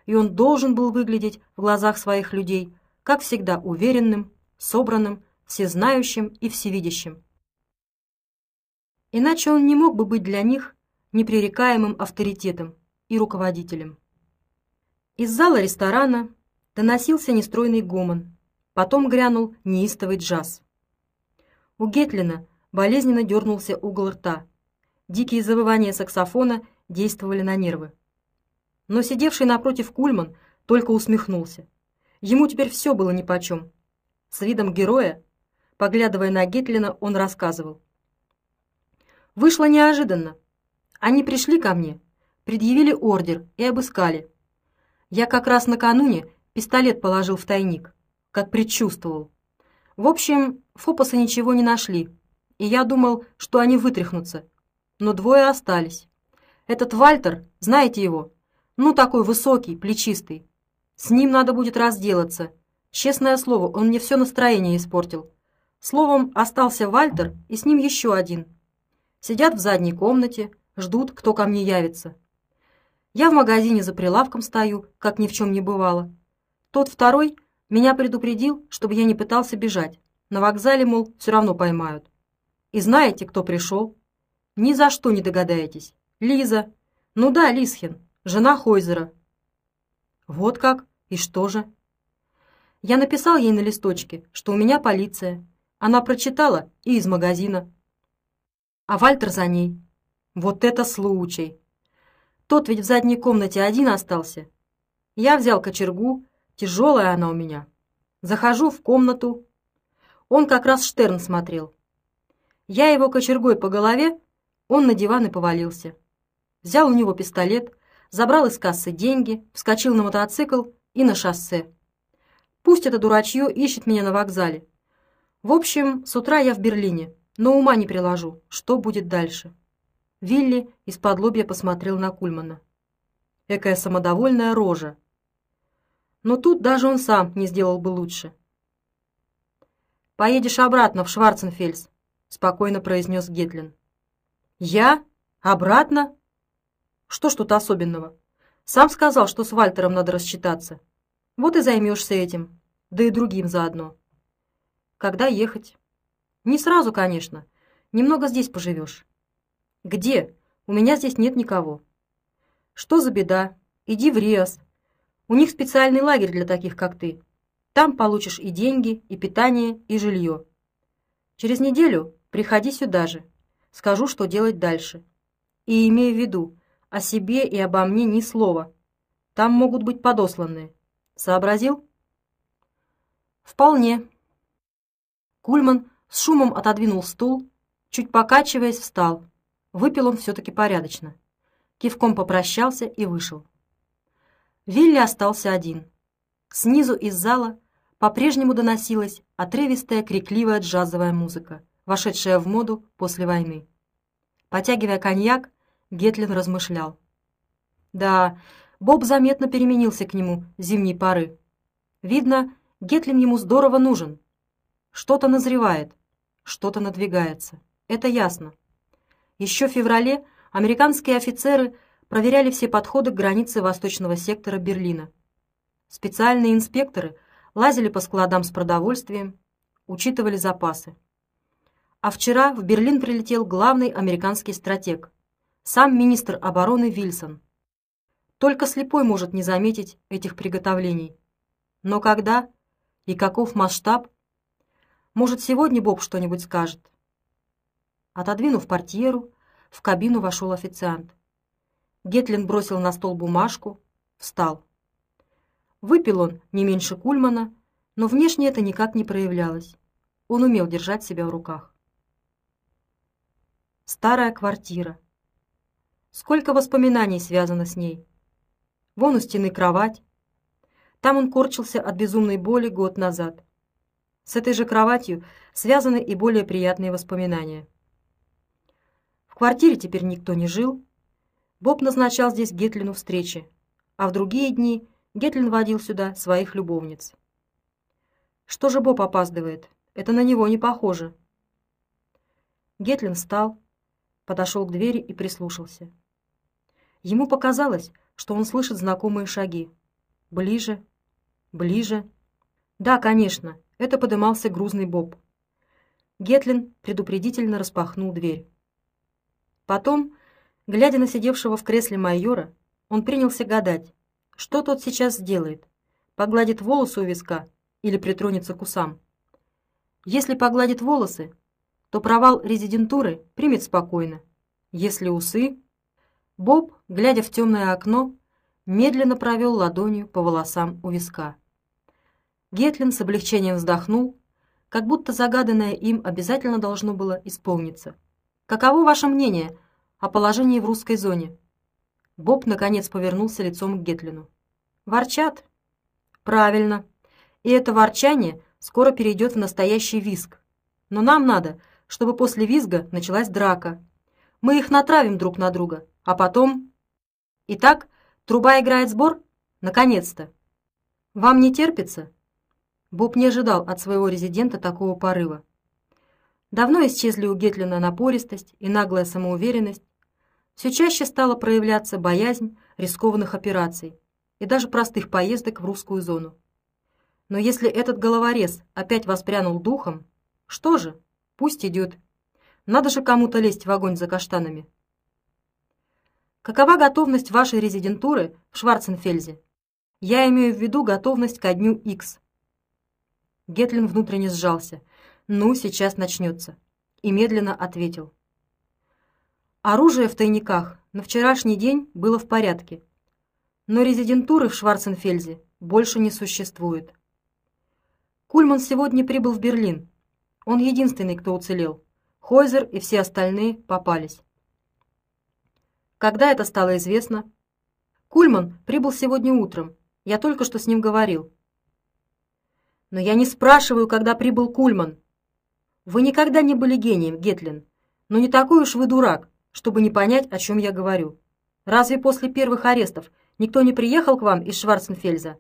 и он должен был выглядеть в глазах своих людей, как всегда, уверенным, собранным, всезнающим и всевидящим. Иначе он не мог бы быть для них непререкаемым авторитетом и руководителем. Из зала ресторана доносился нестройный гомон, потом грянул неистовый джаз. У Гетлина болезненно дернулся угол рта, Дикие завывания саксофона действовали на нервы. Но сидевший напротив Кульман только усмехнулся. Ему теперь все было нипочем. С видом героя, поглядывая на Гетлина, он рассказывал. «Вышло неожиданно. Они пришли ко мне, предъявили ордер и обыскали. Я как раз накануне пистолет положил в тайник, как предчувствовал. В общем, фопосы ничего не нашли, и я думал, что они вытряхнутся, но двое остались. Этот Вальтер, знаете его? Ну, такой высокий, плечистый. С ним надо будет разделаться. Честное слово, он мне все настроение испортил. Словом, остался Вальтер и с ним еще один. Сидят в задней комнате, ждут, кто ко мне явится. Я в магазине за прилавком стою, как ни в чем не бывало. Тот второй меня предупредил, чтобы я не пытался бежать. На вокзале, мол, все равно поймают. И знаете, кто пришел? Ни за что не догадаетесь. Лиза. Ну да, Лисхин, жена Хойзера. Вот как? И что же? Я написал ей на листочке, что у меня полиция. Она прочитала и из магазина. А Вальтер за ней. Вот это случай. Тот ведь в задней комнате один остался. Я взял кочергу, тяжелая она у меня. Захожу в комнату. Он как раз Штерн смотрел. Я его кочергой по голове он на диван и повалился. Взял у него пистолет, забрал из кассы деньги, вскочил на мотоцикл и на шоссе. Пусть это дурачье ищет меня на вокзале. В общем, с утра я в Берлине, но ума не приложу, что будет дальше. Вилли из-под лобья посмотрел на Кульмана. Экая самодовольная рожа. Но тут даже он сам не сделал бы лучше. «Поедешь обратно в Шварценфельс», — спокойно произнес Гетлин. «Я? Обратно? Что ж тут особенного? Сам сказал, что с Вальтером надо рассчитаться. Вот и займешься этим, да и другим заодно. Когда ехать? Не сразу, конечно. Немного здесь поживешь. Где? У меня здесь нет никого. Что за беда? Иди в Риас. У них специальный лагерь для таких, как ты. Там получишь и деньги, и питание, и жилье. Через неделю приходи сюда же. Скажу, что делать дальше. И имей в виду, о себе и обо мне ни слова. Там могут быть подосланные. Сообразил? Вполне. Кульман с шумом отодвинул стул, чуть покачиваясь, встал. Выпил он все-таки порядочно. Кивком попрощался и вышел. Вилли остался один. Снизу из зала по-прежнему доносилась отрывистая, крикливая джазовая музыка, вошедшая в моду после войны. Потягивая коньяк, Гетлин размышлял. Да, Боб заметно переменился к нему зимней поры. Видно, Гетлин ему здорово нужен. Что-то назревает, что-то надвигается. Это ясно. Еще в феврале американские офицеры проверяли все подходы к границе восточного сектора Берлина. Специальные инспекторы лазили по складам с продовольствием, учитывали запасы. А вчера в Берлин прилетел главный американский стратег, сам министр обороны Вильсон. Только слепой может не заметить этих приготовлений. Но когда и каков масштаб? Может, сегодня Боб что-нибудь скажет? Отодвинув портьеру, в кабину вошел официант. Гетлин бросил на стол бумажку, встал. Выпил он не меньше Кульмана, но внешне это никак не проявлялось. Он умел держать себя в руках. Старая квартира. Сколько воспоминаний связано с ней. Вон у стены кровать. Там он корчился от безумной боли год назад. С этой же кроватью связаны и более приятные воспоминания квартире теперь никто не жил. Боб назначал здесь Гетлину встречи, а в другие дни Гетлин водил сюда своих любовниц. Что же Боб опаздывает? Это на него не похоже. Гетлин встал, подошел к двери и прислушался. Ему показалось, что он слышит знакомые шаги. Ближе, ближе. Да, конечно, это подымался грузный Боб. Гетлин предупредительно распахнул дверь. Потом, глядя на сидевшего в кресле майора, он принялся гадать, что тот сейчас сделает. Погладит волосы у виска или притронется к усам. Если погладит волосы, то провал резидентуры примет спокойно. Если усы... Боб, глядя в темное окно, медленно провел ладонью по волосам у виска. Гетлин с облегчением вздохнул, как будто загаданное им обязательно должно было исполниться. «Каково ваше мнение о положении в русской зоне?» Боб, наконец, повернулся лицом к Гетлину. «Ворчат?» «Правильно. И это ворчание скоро перейдет в настоящий визг. Но нам надо, чтобы после визга началась драка. Мы их натравим друг на друга, а потом...» «Итак, труба играет сбор? Наконец-то!» «Вам не терпится?» Боб не ожидал от своего резидента такого порыва. Давно исчезли у Гетлина напористость и наглая самоуверенность. Все чаще стала проявляться боязнь рискованных операций и даже простых поездок в русскую зону. Но если этот головорез опять воспрянул духом, что же, пусть идет. Надо же кому-то лезть в огонь за каштанами. Какова готовность вашей резидентуры в Шварценфельзе? Я имею в виду готовность ко дню X. Гетлин внутренне сжался – «Ну, сейчас начнется», и медленно ответил. Оружие в тайниках на вчерашний день было в порядке, но резидентуры в Шварценфельзе больше не существует. Кульман сегодня прибыл в Берлин. Он единственный, кто уцелел. Хойзер и все остальные попались. Когда это стало известно? Кульман прибыл сегодня утром. Я только что с ним говорил. Но я не спрашиваю, когда прибыл Кульман. Вы никогда не были гением, Гетлин, но не такой уж вы дурак, чтобы не понять, о чем я говорю. Разве после первых арестов никто не приехал к вам из Шварценфельза?»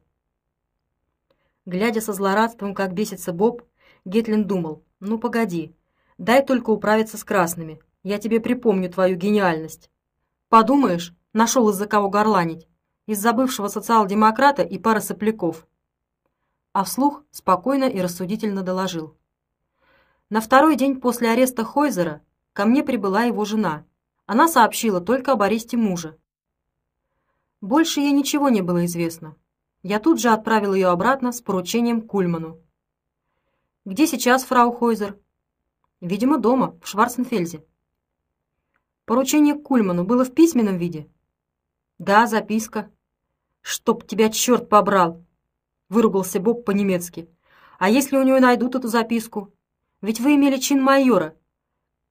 Глядя со злорадством, как бесится Боб, Гетлин думал, ну погоди, дай только управиться с красными, я тебе припомню твою гениальность. Подумаешь, нашел из-за кого горланить, из-за бывшего социал-демократа и пары сопляков. А вслух спокойно и рассудительно доложил. На второй день после ареста Хойзера ко мне прибыла его жена. Она сообщила только об аресте мужа. Больше ей ничего не было известно. Я тут же отправил ее обратно с поручением Кульману. «Где сейчас фрау Хойзер?» «Видимо, дома, в Шварценфельзе». «Поручение Кульману было в письменном виде?» «Да, записка». «Чтоб тебя черт побрал!» — выругался Боб по-немецки. «А если у него найдут эту записку? Ведь вы имели чин майора.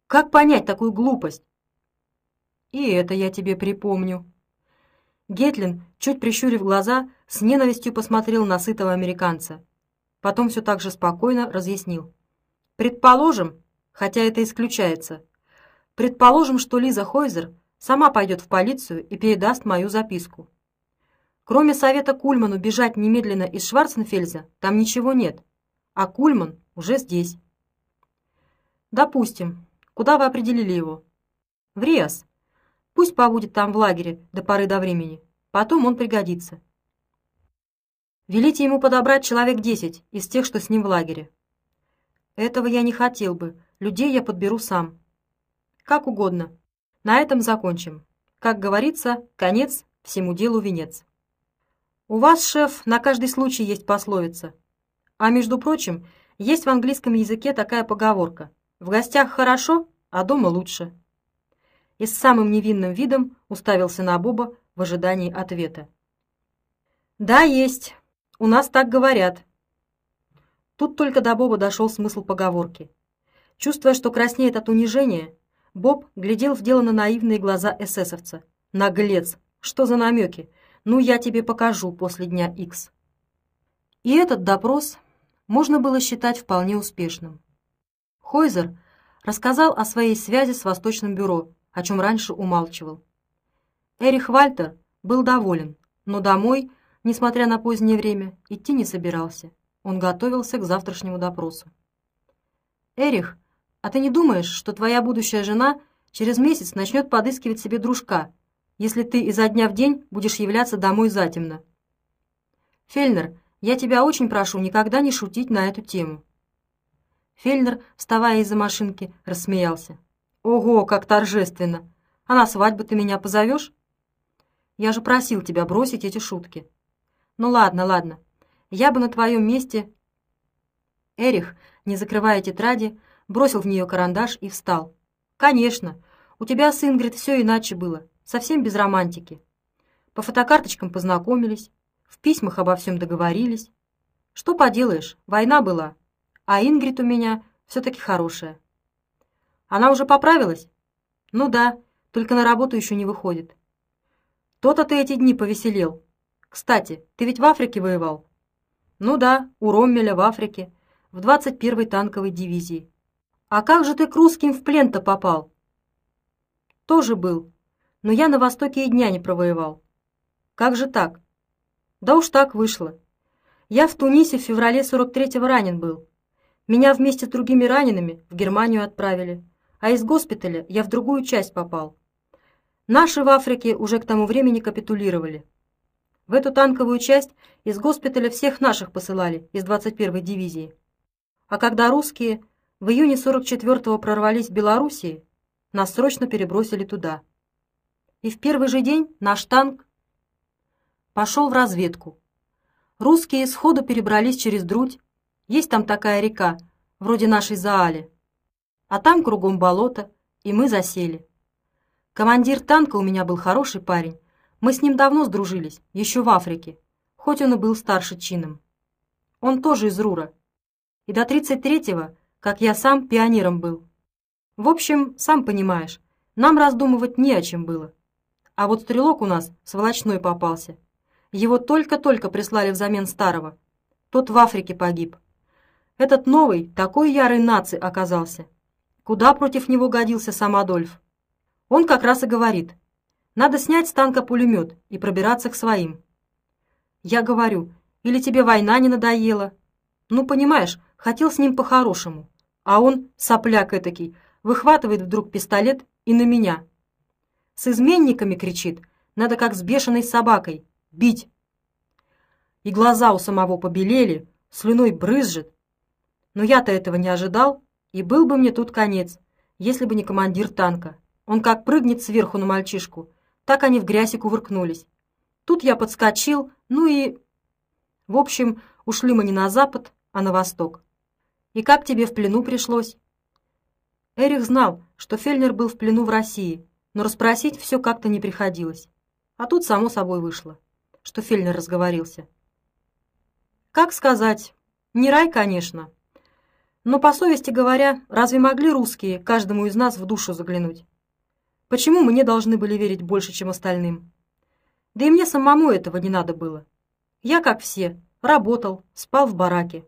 Как понять такую глупость?» «И это я тебе припомню». Гетлин, чуть прищурив глаза, с ненавистью посмотрел на сытого американца. Потом все так же спокойно разъяснил. «Предположим, хотя это исключается, предположим, что Лиза Хойзер сама пойдет в полицию и передаст мою записку. Кроме совета Кульману бежать немедленно из Шварценфельза, там ничего нет, а Кульман уже здесь». «Допустим. Куда вы определили его?» «В Риас. Пусть побудет там в лагере до поры до времени. Потом он пригодится. Велите ему подобрать человек десять из тех, что с ним в лагере. Этого я не хотел бы. Людей я подберу сам. Как угодно. На этом закончим. Как говорится, конец, всему делу венец. У вас, шеф, на каждый случай есть пословица. А между прочим, есть в английском языке такая поговорка. В гостях хорошо, а дома лучше и с самым невинным видом уставился на Боба в ожидании ответа. «Да, есть. У нас так говорят». Тут только до Боба дошел смысл поговорки. Чувствуя, что краснеет от унижения, Боб глядел в дело на наивные глаза эсэсовца. «Наглец! Что за намеки? Ну, я тебе покажу после дня Икс». И этот допрос можно было считать вполне успешным. Хойзер рассказал о своей связи с Восточным бюро, о чем раньше умалчивал. Эрих Вальтер был доволен, но домой, несмотря на позднее время, идти не собирался. Он готовился к завтрашнему допросу. «Эрих, а ты не думаешь, что твоя будущая жена через месяц начнет подыскивать себе дружка, если ты изо дня в день будешь являться домой затемно?» «Фельнер, я тебя очень прошу никогда не шутить на эту тему». Фельнер, вставая из-за машинки, рассмеялся. Ого, как торжественно! А на свадьбу ты меня позовешь? Я же просил тебя бросить эти шутки. Ну ладно, ладно. Я бы на твоем месте... Эрих, не закрывая тетради, бросил в нее карандаш и встал. Конечно, у тебя с Ингрид все иначе было, совсем без романтики. По фотокарточкам познакомились, в письмах обо всем договорились. Что поделаешь, война была, а Ингрид у меня все-таки хорошая. Она уже поправилась? Ну да, только на работу еще не выходит. То-то ты эти дни повеселел. Кстати, ты ведь в Африке воевал? Ну да, у Роммеля в Африке, в 21-й танковой дивизии. А как же ты к русским в плен-то попал? Тоже был, но я на Востоке и дня не провоевал. Как же так? Да уж так вышло. Я в Тунисе в феврале 43-го ранен был. Меня вместе с другими ранеными в Германию отправили а из госпиталя я в другую часть попал. Наши в Африке уже к тому времени капитулировали. В эту танковую часть из госпиталя всех наших посылали, из 21-й дивизии. А когда русские в июне 44-го прорвались в Белоруссии, нас срочно перебросили туда. И в первый же день наш танк пошел в разведку. Русские сходу перебрались через Друдь, есть там такая река, вроде нашей Заали а там кругом болото, и мы засели. Командир танка у меня был хороший парень. Мы с ним давно сдружились, еще в Африке, хоть он и был старше чином. Он тоже из Рура. И до 33-го, как я сам, пионером был. В общем, сам понимаешь, нам раздумывать не о чем было. А вот стрелок у нас сволочной попался. Его только-только прислали взамен старого. Тот в Африке погиб. Этот новый такой ярый наци оказался. Куда против него годился сам Адольф? Он как раз и говорит, надо снять с танка пулемет и пробираться к своим. Я говорю, или тебе война не надоела? Ну, понимаешь, Хотел с ним по-хорошему, а он, сопляк этакий, выхватывает вдруг пистолет и на меня. С изменниками кричит, надо как с бешеной собакой, бить. И глаза у самого побелели, слюной брызжет. Но я-то этого не ожидал, и был бы мне тут конец, если бы не командир танка. Он как прыгнет сверху на мальчишку, так они в грязь и кувыркнулись. Тут я подскочил, ну и... В общем, ушли мы не на запад, а на восток. И как тебе в плену пришлось? Эрих знал, что Фельнер был в плену в России, но расспросить все как-то не приходилось. А тут само собой вышло, что Фельнер разговорился. Как сказать, не рай, конечно. Но по совести говоря, разве могли русские каждому из нас в душу заглянуть? Почему мы не должны были верить больше, чем остальным? Да и мне самому этого не надо было. Я, как все, работал, спал в бараке.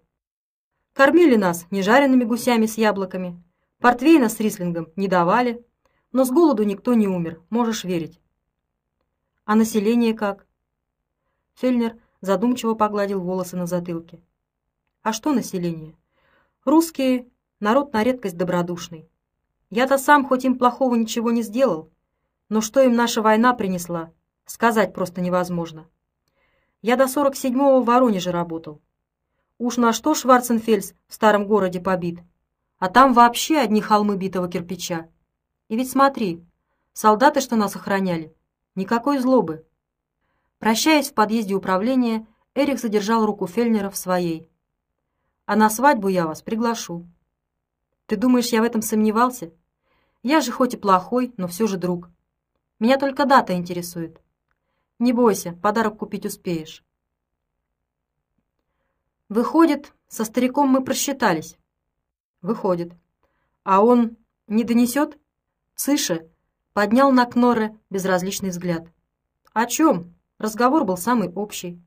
Кормили нас нежаренными гусями с яблоками, портвейна с рислингом не давали, но с голоду никто не умер, можешь верить. А население как? Фельнер задумчиво погладил волосы на затылке. А что население? Русские — народ на редкость добродушный. Я-то сам хоть им плохого ничего не сделал, но что им наша война принесла, сказать просто невозможно. Я до 47-го в Воронеже работал. Уж на что Шварценфельс в старом городе побит, а там вообще одни холмы битого кирпича. И ведь смотри, солдаты, что нас охраняли, никакой злобы. Прощаясь в подъезде управления, Эрик задержал руку Фельнера в своей. «А на свадьбу я вас приглашу». «Ты думаешь, я в этом сомневался?» Я же хоть и плохой, но все же друг. Меня только дата интересует. Не бойся, подарок купить успеешь. Выходит, со стариком мы просчитались. Выходит. А он не донесет? Цыша поднял на Кноре безразличный взгляд. О чем? Разговор был самый общий.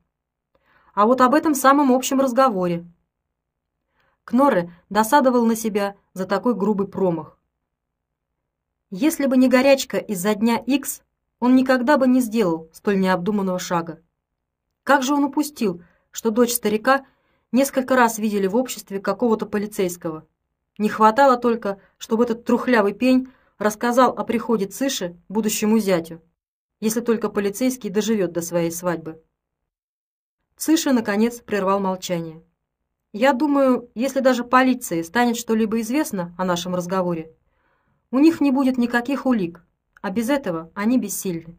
А вот об этом самом общем разговоре. Кноре досадовал на себя за такой грубый промах. Если бы не горячка из-за дня X, он никогда бы не сделал столь необдуманного шага. Как же он упустил, что дочь старика несколько раз видели в обществе какого-то полицейского. Не хватало только, чтобы этот трухлявый пень рассказал о приходе Цыши будущему зятю, если только полицейский доживет до своей свадьбы. Цыша, наконец, прервал молчание. «Я думаю, если даже полиции станет что-либо известно о нашем разговоре, у них не будет никаких улик, а без этого они бессильны.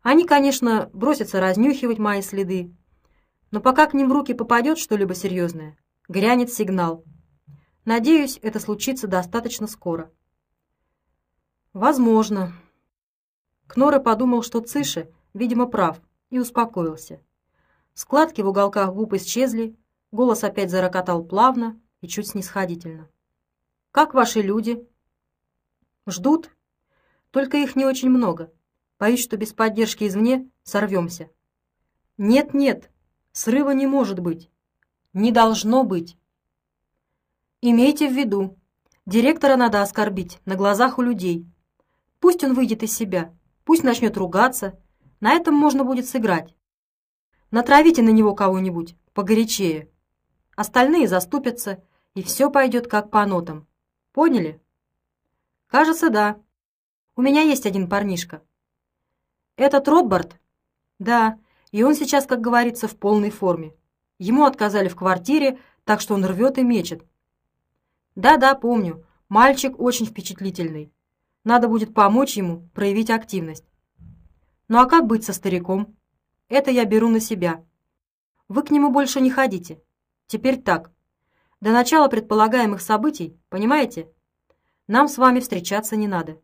Они, конечно, бросятся разнюхивать мои следы, но пока к ним в руки попадет что-либо серьезное, грянет сигнал. Надеюсь, это случится достаточно скоро. Возможно. Кнора подумал, что Цыше, видимо, прав, и успокоился. Складки в уголках губ исчезли, голос опять зарокотал плавно и чуть снисходительно. «Как ваши люди?» Ждут. Только их не очень много. Боюсь, что без поддержки извне сорвемся. Нет-нет, срыва не может быть. Не должно быть. Имейте в виду, директора надо оскорбить на глазах у людей. Пусть он выйдет из себя, пусть начнет ругаться. На этом можно будет сыграть. Натравите на него кого-нибудь погорячее. Остальные заступятся, и все пойдет как по нотам. Поняли? «Кажется, да. У меня есть один парнишка». «Этот Ротбард?» «Да, и он сейчас, как говорится, в полной форме. Ему отказали в квартире, так что он рвет и мечет». «Да-да, помню. Мальчик очень впечатлительный. Надо будет помочь ему проявить активность». «Ну а как быть со стариком?» «Это я беру на себя. Вы к нему больше не ходите. Теперь так. До начала предполагаемых событий, понимаете?» Нам с вами встречаться не надо.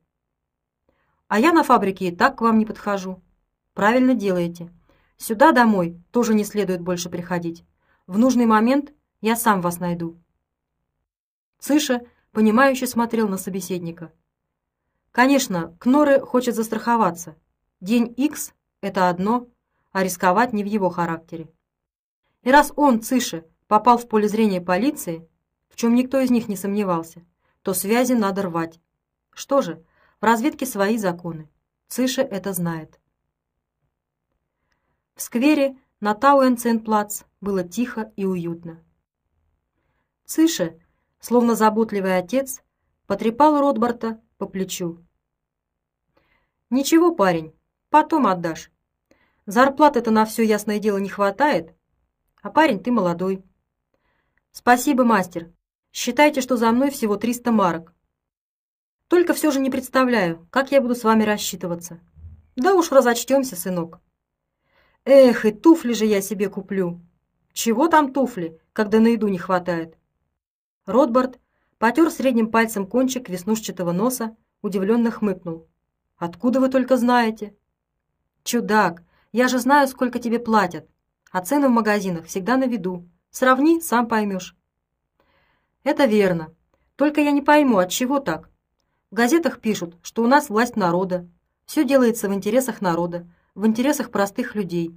А я на фабрике и так к вам не подхожу. Правильно делаете. Сюда домой тоже не следует больше приходить. В нужный момент я сам вас найду. Цыша, понимающе смотрел на собеседника. Конечно, Кноре хочет застраховаться. День X — это одно, а рисковать не в его характере. И раз он, Цыша, попал в поле зрения полиции, в чем никто из них не сомневался, то связи надо рвать. Что же, в разведке свои законы. Цыша это знает. В сквере на Тауэнценплац было тихо и уютно. Цыша, словно заботливый отец, потрепал Ротбарта по плечу. «Ничего, парень, потом отдашь. Зарплаты-то на все ясное дело не хватает, а парень ты молодой». «Спасибо, мастер. Считайте, что за мной всего 300 марок. Только все же не представляю, как я буду с вами рассчитываться. Да уж разочтемся, сынок». «Эх, и туфли же я себе куплю. Чего там туфли, когда на еду не хватает?» Ротбард потер средним пальцем кончик веснушчатого носа, удивленно хмыкнул. «Откуда вы только знаете?» «Чудак, я же знаю, сколько тебе платят, а цены в магазинах всегда на виду. Сравни, сам поймешь». «Это верно. Только я не пойму, от чего так? В газетах пишут, что у нас власть народа. Все делается в интересах народа, в интересах простых людей.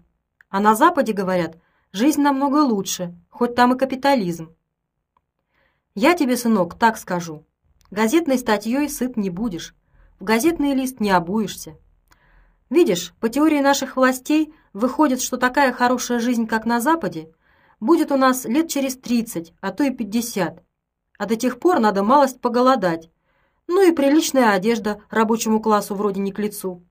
А на Западе, говорят, жизнь намного лучше, хоть там и капитализм. Я тебе, сынок, так скажу. Газетной статьей сыт не будешь. В газетный лист не обуешься. Видишь, по теории наших властей выходит, что такая хорошая жизнь, как на Западе, будет у нас лет через 30, а то и 50. А до тех пор надо малость поголодать. Ну и приличная одежда рабочему классу вроде не к лицу.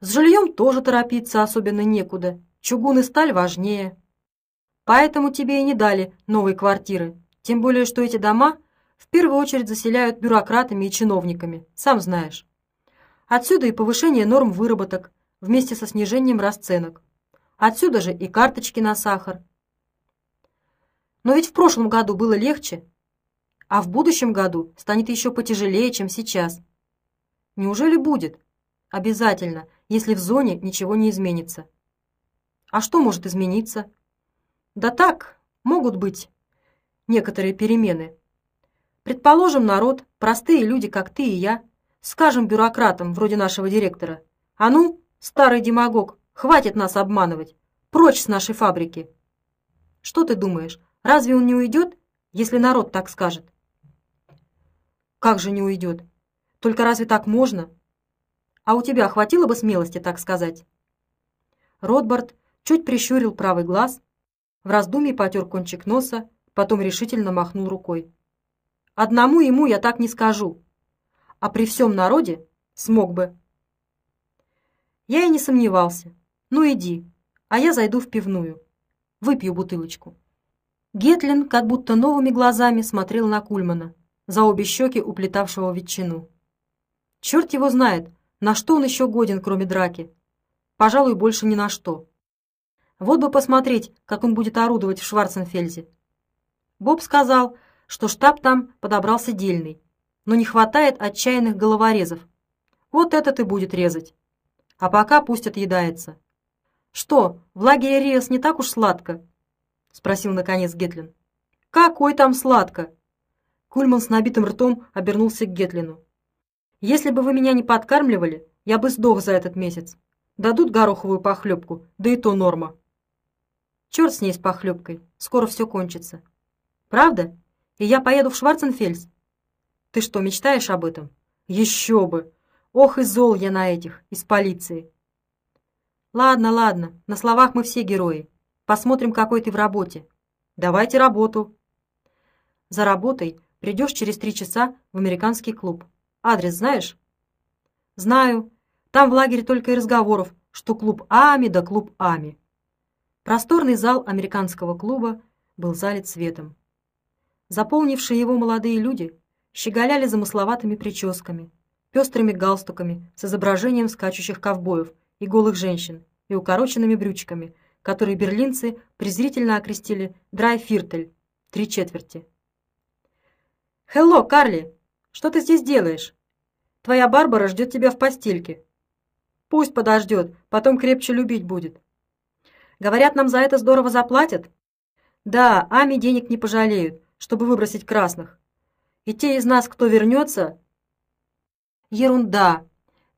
С жильем тоже торопиться особенно некуда. Чугун и сталь важнее. Поэтому тебе и не дали новой квартиры. Тем более, что эти дома в первую очередь заселяют бюрократами и чиновниками, сам знаешь. Отсюда и повышение норм выработок вместе со снижением расценок. Отсюда же и карточки на сахар. Но ведь в прошлом году было легче, а в будущем году станет еще потяжелее, чем сейчас. Неужели будет? Обязательно, если в зоне ничего не изменится. А что может измениться? Да так, могут быть некоторые перемены. Предположим, народ, простые люди, как ты и я, скажем бюрократам, вроде нашего директора, «А ну, старый демагог, хватит нас обманывать, прочь с нашей фабрики!» Что ты думаешь, разве он не уйдет, если народ так скажет? Как же не уйдет? Только разве так можно? А у тебя хватило бы смелости так сказать? Ротбард чуть прищурил правый глаз, в раздумье потер кончик носа потом решительно махнул рукой. «Одному ему я так не скажу, а при всем народе смог бы». Я и не сомневался. «Ну иди, а я зайду в пивную. Выпью бутылочку». Гетлин как будто новыми глазами смотрел на Кульмана, за обе щеки уплетавшего ветчину. Черт его знает, на что он еще годен, кроме драки. Пожалуй, больше ни на что. Вот бы посмотреть, как он будет орудовать в Шварценфельзе. Боб сказал, что штаб там подобрался дельный, но не хватает отчаянных головорезов. Вот этот и будет резать. А пока пусть отъедается. «Что, в лагере Риос не так уж сладко?» — спросил наконец Гетлин. «Какой там сладко?» Кульман с набитым ртом обернулся к Гетлину. «Если бы вы меня не подкармливали, я бы сдох за этот месяц. Дадут гороховую похлебку, да и то норма». «Черт с ней с похлебкой, скоро все кончится. Правда? И я поеду в Шварценфельс? Ты что, мечтаешь об этом? Еще бы! Ох и зол я на этих, из полиции. Ладно, ладно, на словах мы все герои. Посмотрим, какой ты в работе. Давайте работу. За работой придешь через три часа в американский клуб. Адрес знаешь? Знаю. Там в лагере только и разговоров, что клуб Ами да клуб Ами. Просторный зал американского клуба был залит светом. Заполнившие его молодые люди щеголяли замысловатыми прическами, пестрыми галстуками с изображением скачущих ковбоев и голых женщин и укороченными брючками, которые берлинцы презрительно окрестили «драйфиртель» — три четверти. «Хелло, Карли! Что ты здесь делаешь? Твоя Барбара ждет тебя в постельке. Пусть подождет, потом крепче любить будет. Говорят, нам за это здорово заплатят? Да, Ами денег не пожалеют, чтобы выбросить красных. И те из нас, кто вернется... Ерунда.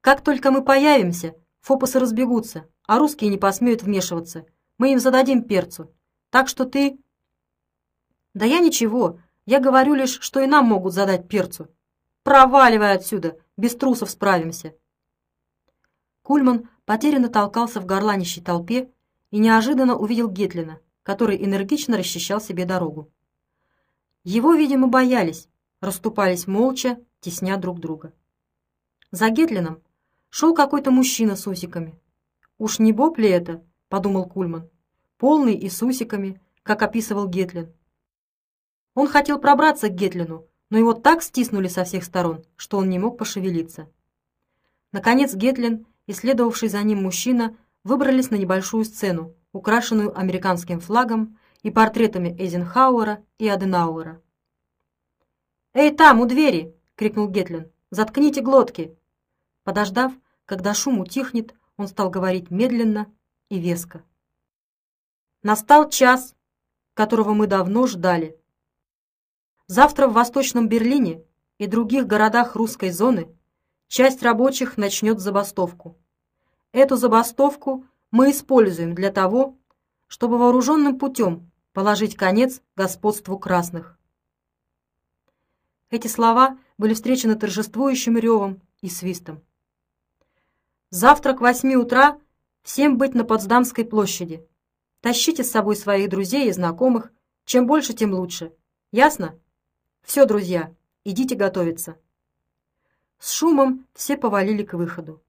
Как только мы появимся, фопусы разбегутся, а русские не посмеют вмешиваться. Мы им зададим перцу. Так что ты... Да я ничего. Я говорю лишь, что и нам могут задать перцу. Проваливай отсюда, без трусов справимся. Кульман потерянно толкался в горланищей толпе и неожиданно увидел Гетлина, который энергично расчищал себе дорогу. Его, видимо, боялись, расступались молча, тесня друг друга. За Гетлином шел какой-то мужчина с усиками. «Уж не Боб ли это?» — подумал Кульман. «Полный и с усиками, как описывал Гетлин». Он хотел пробраться к Гетлину, но его так стиснули со всех сторон, что он не мог пошевелиться. Наконец Гетлин и следовавший за ним мужчина выбрались на небольшую сцену, украшенную американским флагом и портретами Эйзенхауэра и Аденауэра. «Эй, там, у двери!» — крикнул Гетлин. «Заткните глотки!» Подождав, когда шум утихнет, он стал говорить медленно и веско. «Настал час, которого мы давно ждали. Завтра в Восточном Берлине и других городах русской зоны часть рабочих начнет забастовку. Эту забастовку мы используем для того, чтобы вооруженным путем положить конец господству красных. Эти слова были встречены торжествующим ревом и свистом. Завтра к восьми утра всем быть на Потсдамской площади. Тащите с собой своих друзей и знакомых. Чем больше, тем лучше. Ясно? Все, друзья, идите готовиться. С шумом все повалили к выходу.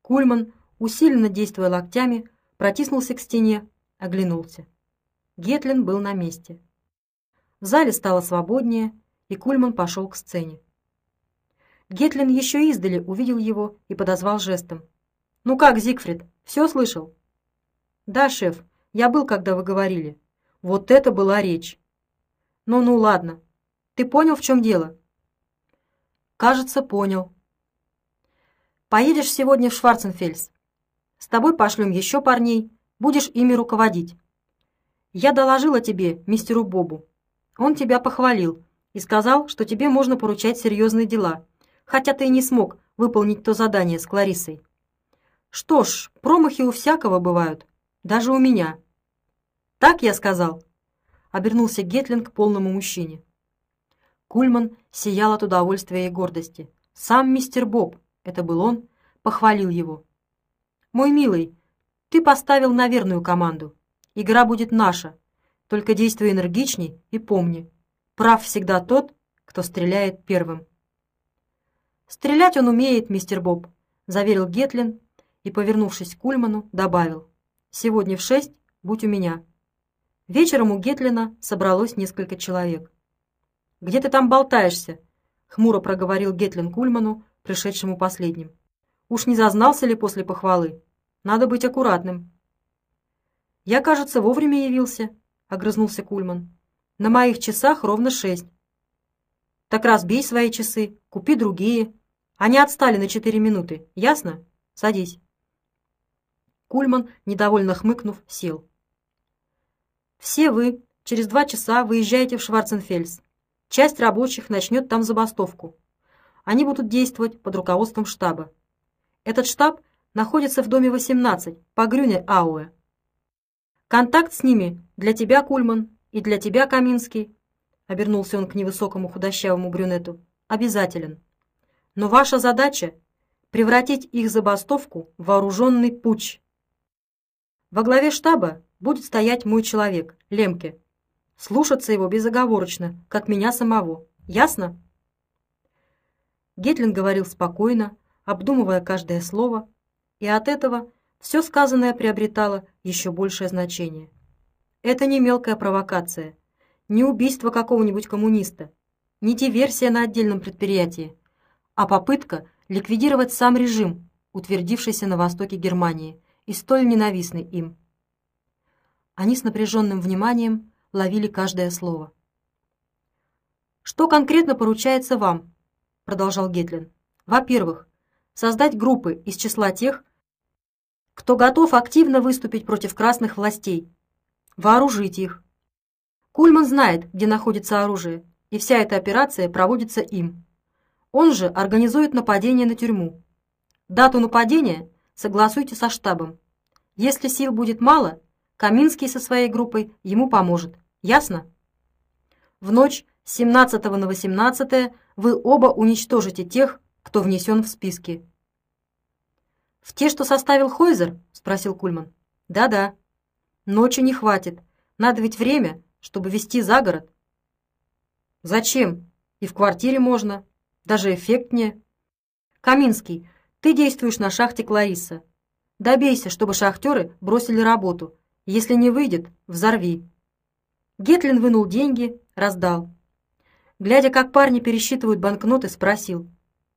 Кульман, усиленно действуя локтями, протиснулся к стене, оглянулся. Гетлин был на месте. В зале стало свободнее, и Кульман пошел к сцене. Гетлин еще издали увидел его и подозвал жестом. «Ну как, Зигфрид, все слышал?» «Да, шеф, я был, когда вы говорили. Вот это была речь!» «Ну-ну, ладно. Ты понял, в чем дело?» «Кажется, понял». «Поедешь сегодня в Шварценфельс. С тобой пошлем еще парней, будешь ими руководить. Я доложила тебе, мистеру Бобу. Он тебя похвалил, и сказал, что тебе можно поручать серьезные дела, хотя ты и не смог выполнить то задание с Клариссой. Что ж, промахи у всякого бывают, даже у меня. Так я сказал, обернулся Гетлинг к полному мужчине. Кульман сиял от удовольствия и гордости. Сам мистер Боб, это был он, похвалил его. «Мой милый, ты поставил на верную команду. Игра будет наша. Только действуй энергичней и помни, Прав всегда тот, кто стреляет первым. «Стрелять он умеет, мистер Боб», — заверил Гетлин и, повернувшись к Кульману, добавил. «Сегодня в шесть будь у меня». Вечером у Гетлина собралось несколько человек. «Где ты там болтаешься?» — хмуро проговорил Гетлин Кульману, пришедшему последним. «Уж не зазнался ли после похвалы? Надо быть аккуратным». «Я, кажется, вовремя явился», — огрызнулся Кульман. На моих часах ровно шесть. Так разбей свои часы, купи другие. Они отстали на четыре минуты. Ясно? Садись. Кульман, недовольно хмыкнув, сел. Все вы через два часа выезжаете в Шварценфельс. Часть рабочих начнет там забастовку. Они будут действовать под руководством штаба. Этот штаб находится в доме 18 по Грюне-Ауэ. Контакт с ними для тебя, Кульман, и для тебя, Каминский, обернулся он к невысокому худощавому брюнету, обязателен. Но ваша задача — превратить их забастовку в вооруженный путь. Во главе штаба будет стоять мой человек, Лемке. Слушаться его безоговорочно, как меня самого. Ясно? Гетлин говорил спокойно, обдумывая каждое слово, и от этого все сказанное приобретало еще большее значение. Это не мелкая провокация, не убийство какого-нибудь коммуниста, не диверсия на отдельном предприятии, а попытка ликвидировать сам режим, утвердившийся на востоке Германии и столь ненавистный им. Они с напряженным вниманием ловили каждое слово. «Что конкретно поручается вам?» — продолжал Гетлин. «Во-первых, создать группы из числа тех, кто готов активно выступить против красных властей вооружить их. Кульман знает, где находится оружие, и вся эта операция проводится им. Он же организует нападение на тюрьму. Дату нападения согласуйте со штабом. Если сил будет мало, Каминский со своей группой ему поможет. Ясно? В ночь с 17 на 18 вы оба уничтожите тех, кто внесен в списки. «В те, что составил Хойзер?» — спросил Кульман. «Да-да», Ночи не хватит. Надо ведь время, чтобы вести за город. Зачем? И в квартире можно. Даже эффектнее. Каминский, ты действуешь на шахте Клариса. Добейся, чтобы шахтеры бросили работу. Если не выйдет, взорви. Гетлин вынул деньги, раздал. Глядя, как парни пересчитывают банкноты, спросил.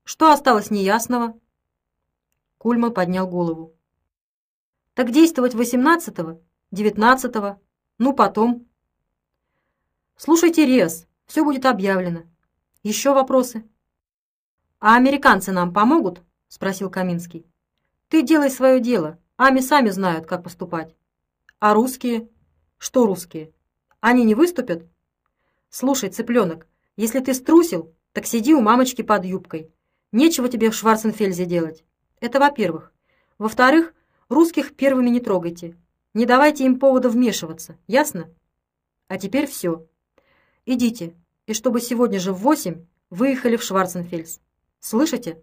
«Что осталось неясного?» Кульман поднял голову. «Так действовать восемнадцатого, девятнадцатого, ну потом...» «Слушайте, Рез, все будет объявлено. Еще вопросы?» «А американцы нам помогут?» — спросил Каминский. «Ты делай свое дело, ами сами знают, как поступать. А русские? Что русские? Они не выступят?» «Слушай, цыпленок, если ты струсил, так сиди у мамочки под юбкой. Нечего тебе в Шварценфельзе делать. Это во-первых. Во-вторых, русских первыми не трогайте. Не давайте им повода вмешиваться, ясно? А теперь все. Идите, и чтобы сегодня же в восемь выехали в Шварценфельс. Слышите?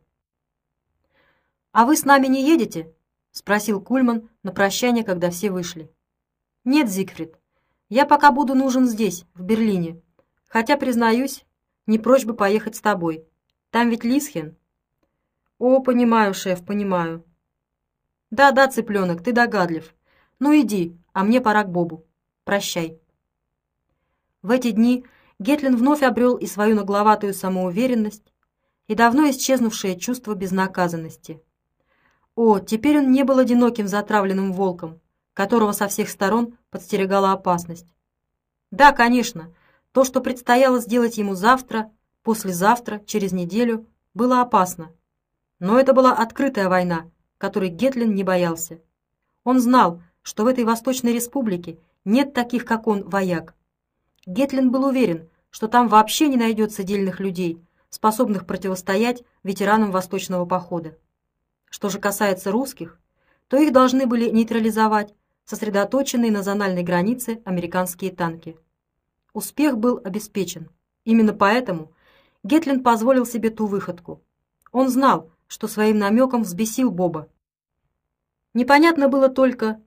«А вы с нами не едете?» — спросил Кульман на прощание, когда все вышли. «Нет, Зигфрид, я пока буду нужен здесь, в Берлине. Хотя, признаюсь, не прочь бы поехать с тобой. Там ведь Лисхен». «О, понимаю, шеф, понимаю». «Да-да, цыпленок, ты догадлив. Ну иди, а мне пора к Бобу. Прощай». В эти дни Гетлин вновь обрел и свою нагловатую самоуверенность, и давно исчезнувшее чувство безнаказанности. О, теперь он не был одиноким затравленным волком, которого со всех сторон подстерегала опасность. Да, конечно, то, что предстояло сделать ему завтра, послезавтра, через неделю, было опасно. Но это была открытая война, которой Гетлин не боялся. Он знал, что в этой Восточной Республике нет таких, как он, вояк. Гетлин был уверен, что там вообще не найдется дельных людей, способных противостоять ветеранам Восточного похода. Что же касается русских, то их должны были нейтрализовать сосредоточенные на зональной границе американские танки. Успех был обеспечен. Именно поэтому Гетлин позволил себе ту выходку. Он знал, что своим намеком взбесил Боба. Непонятно было только,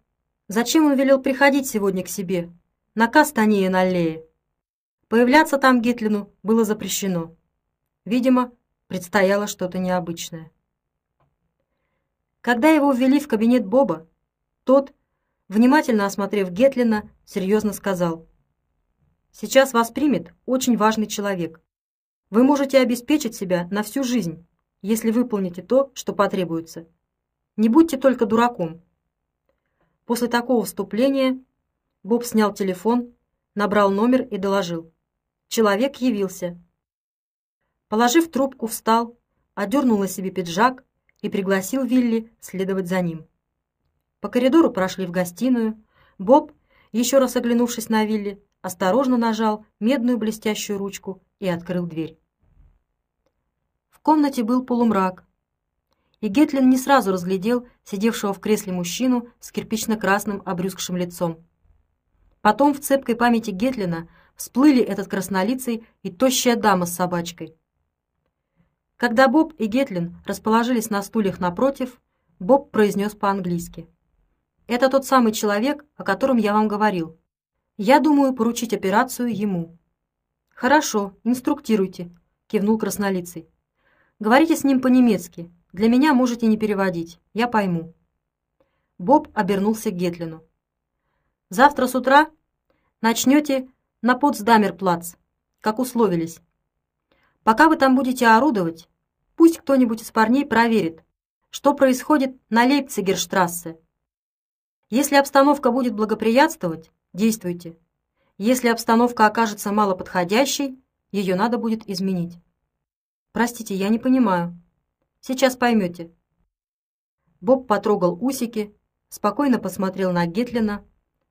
зачем он велел приходить сегодня к себе, на Кастанье на аллее. Появляться там Гетлину было запрещено. Видимо, предстояло что-то необычное. Когда его ввели в кабинет Боба, тот, внимательно осмотрев Гетлина, серьезно сказал — Сейчас вас примет очень важный человек. Вы можете обеспечить себя на всю жизнь, если выполните то, что потребуется. Не будьте только дураком. После такого вступления Боб снял телефон, набрал номер и доложил. Человек явился. Положив трубку, встал, одернул на себе пиджак и пригласил Вилли следовать за ним. По коридору прошли в гостиную. Боб, еще раз оглянувшись на Вилли, осторожно нажал медную блестящую ручку и открыл дверь. В комнате был полумрак, и Гетлин не сразу разглядел сидевшего в кресле мужчину с кирпично-красным обрюзгшим лицом. Потом в цепкой памяти Гетлина всплыли этот краснолицый и тощая дама с собачкой. Когда Боб и Гетлин расположились на стульях напротив, Боб произнес по-английски. «Это тот самый человек, о котором я вам говорил. Я думаю поручить операцию ему». «Хорошо, инструктируйте», — кивнул краснолицый. «Говорите с ним по-немецки. Для меня можете не переводить. Я пойму». Боб обернулся к Гетлину. «Завтра с утра начнете на Потсдамерплац, как условились. Пока вы там будете орудовать, пусть кто-нибудь из парней проверит, что происходит на Лейпцигерштрассе. Если обстановка будет благоприятствовать, Действуйте. Если обстановка окажется малоподходящей, ее надо будет изменить. Простите, я не понимаю. Сейчас поймете. Боб потрогал усики, спокойно посмотрел на Гетлина,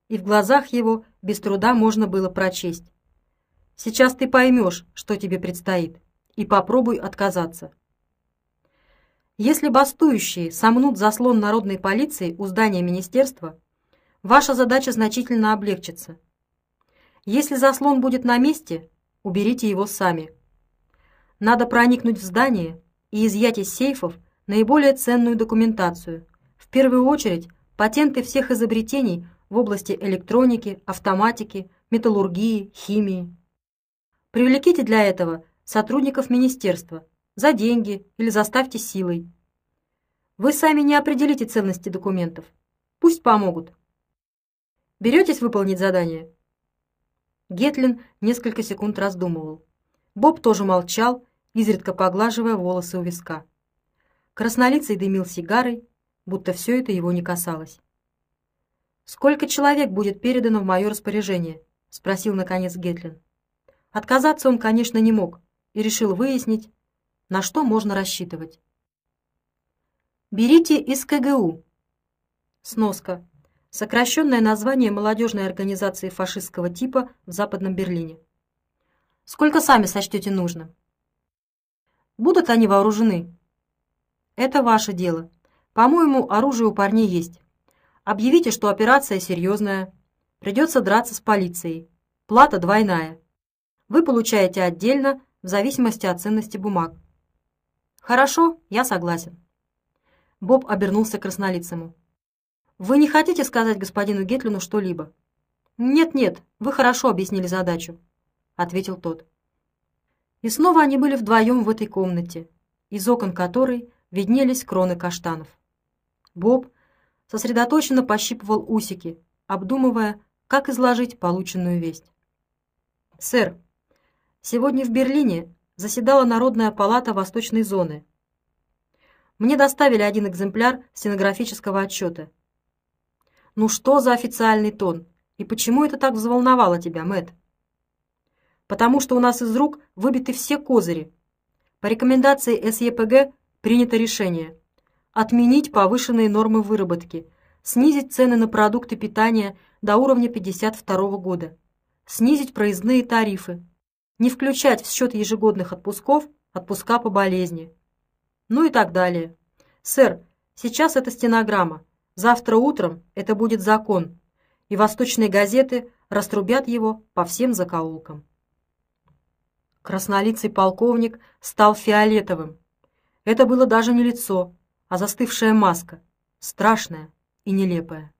и в глазах его без труда можно было прочесть. Сейчас ты поймешь, что тебе предстоит, и попробуй отказаться. Если бастующие сомнут заслон народной полиции у здания министерства, ваша задача значительно облегчится. Если заслон будет на месте, уберите его сами. Надо проникнуть в здание и изъять из сейфов наиболее ценную документацию, в первую очередь патенты всех изобретений в области электроники, автоматики, металлургии, химии. Привлеките для этого сотрудников министерства за деньги или заставьте силой. Вы сами не определите ценности документов. Пусть помогут. Беретесь выполнить задание?» Гетлин несколько секунд раздумывал. Боб тоже молчал, изредка поглаживая волосы у виска. Краснолицый дымил сигарой, будто все это его не касалось. «Сколько человек будет передано в мое распоряжение?» — спросил, наконец, Гетлин. Отказаться он, конечно, не мог и решил выяснить, на что можно рассчитывать. «Берите из КГУ». Сноска. Сокращенное название молодежной организации фашистского типа в Западном Берлине. Сколько сами сочтете нужным? Будут они вооружены? Это ваше дело. По-моему, оружие у парней есть. Объявите, что операция серьезная. Придется драться с полицией. Плата двойная. Вы получаете отдельно, в зависимости от ценности бумаг. Хорошо, я согласен. Боб обернулся к краснолицему. Вы не хотите сказать господину Гетлину что-либо? Нет-нет, вы хорошо объяснили задачу, ответил тот. И снова они были вдвоем в этой комнате, из окон которой виднелись кроны каштанов. Боб сосредоточенно пощипывал усики, обдумывая, как изложить полученную весть. «Сэр, сегодня в Берлине заседала Народная палата Восточной зоны. Мне доставили один экземпляр стенографического отчета. Ну что за официальный тон? И почему это так взволновало тебя, Мэт? Потому что у нас из рук выбиты все козыри. По рекомендации СЕПГ принято решение отменить повышенные нормы выработки, снизить цены на продукты питания до уровня 52 года, снизить проездные тарифы, не включать в счет ежегодных отпусков отпуска по болезни. Ну и так далее. Сэр, сейчас это стенограмма. Завтра утром это будет закон, и восточные газеты раструбят его по всем закоулкам. Краснолицый полковник стал фиолетовым, это было даже не лицо, а застывшая маска, страшная и нелепая.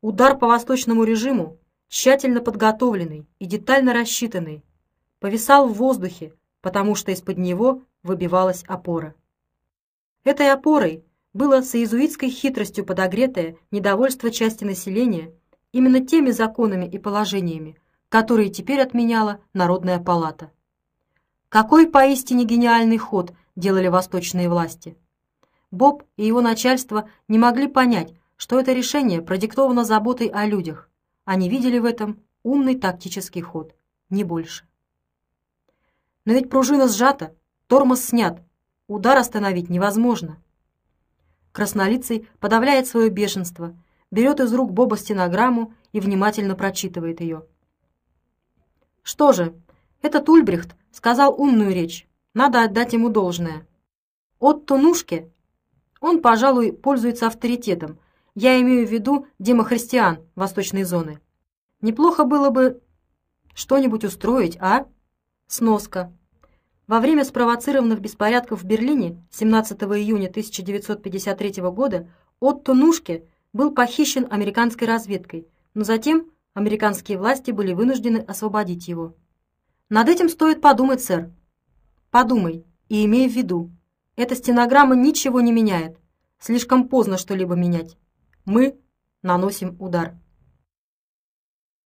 Удар по восточному режиму, тщательно подготовленный и детально рассчитанный, повисал в воздухе, потому что из-под него выбивалась опора. Этой опорой было с иезуитской хитростью подогретое недовольство части населения именно теми законами и положениями, которые теперь отменяла Народная палата. Какой поистине гениальный ход делали восточные власти. Боб и его начальство не могли понять, что это решение продиктовано заботой о людях. Они видели в этом умный тактический ход, не больше. Но ведь пружина сжата, тормоз снят, удар остановить невозможно. Краснолицый подавляет свое бешенство, берет из рук Боба стенограмму и внимательно прочитывает ее. Что же, этот Ульбрихт сказал умную речь, надо отдать ему должное. Отто Нушке, он, пожалуй, пользуется авторитетом, я имею в виду демохристиан восточной зоны. Неплохо было бы что-нибудь устроить, а? Сноска. Во время спровоцированных беспорядков в Берлине 17 июня 1953 года Отто Нушке был похищен американской разведкой, но затем американские власти были вынуждены освободить его. Над этим стоит подумать, сэр. Подумай и имей в виду, эта стенограмма ничего не меняет. Слишком поздно что-либо менять. Мы наносим удар.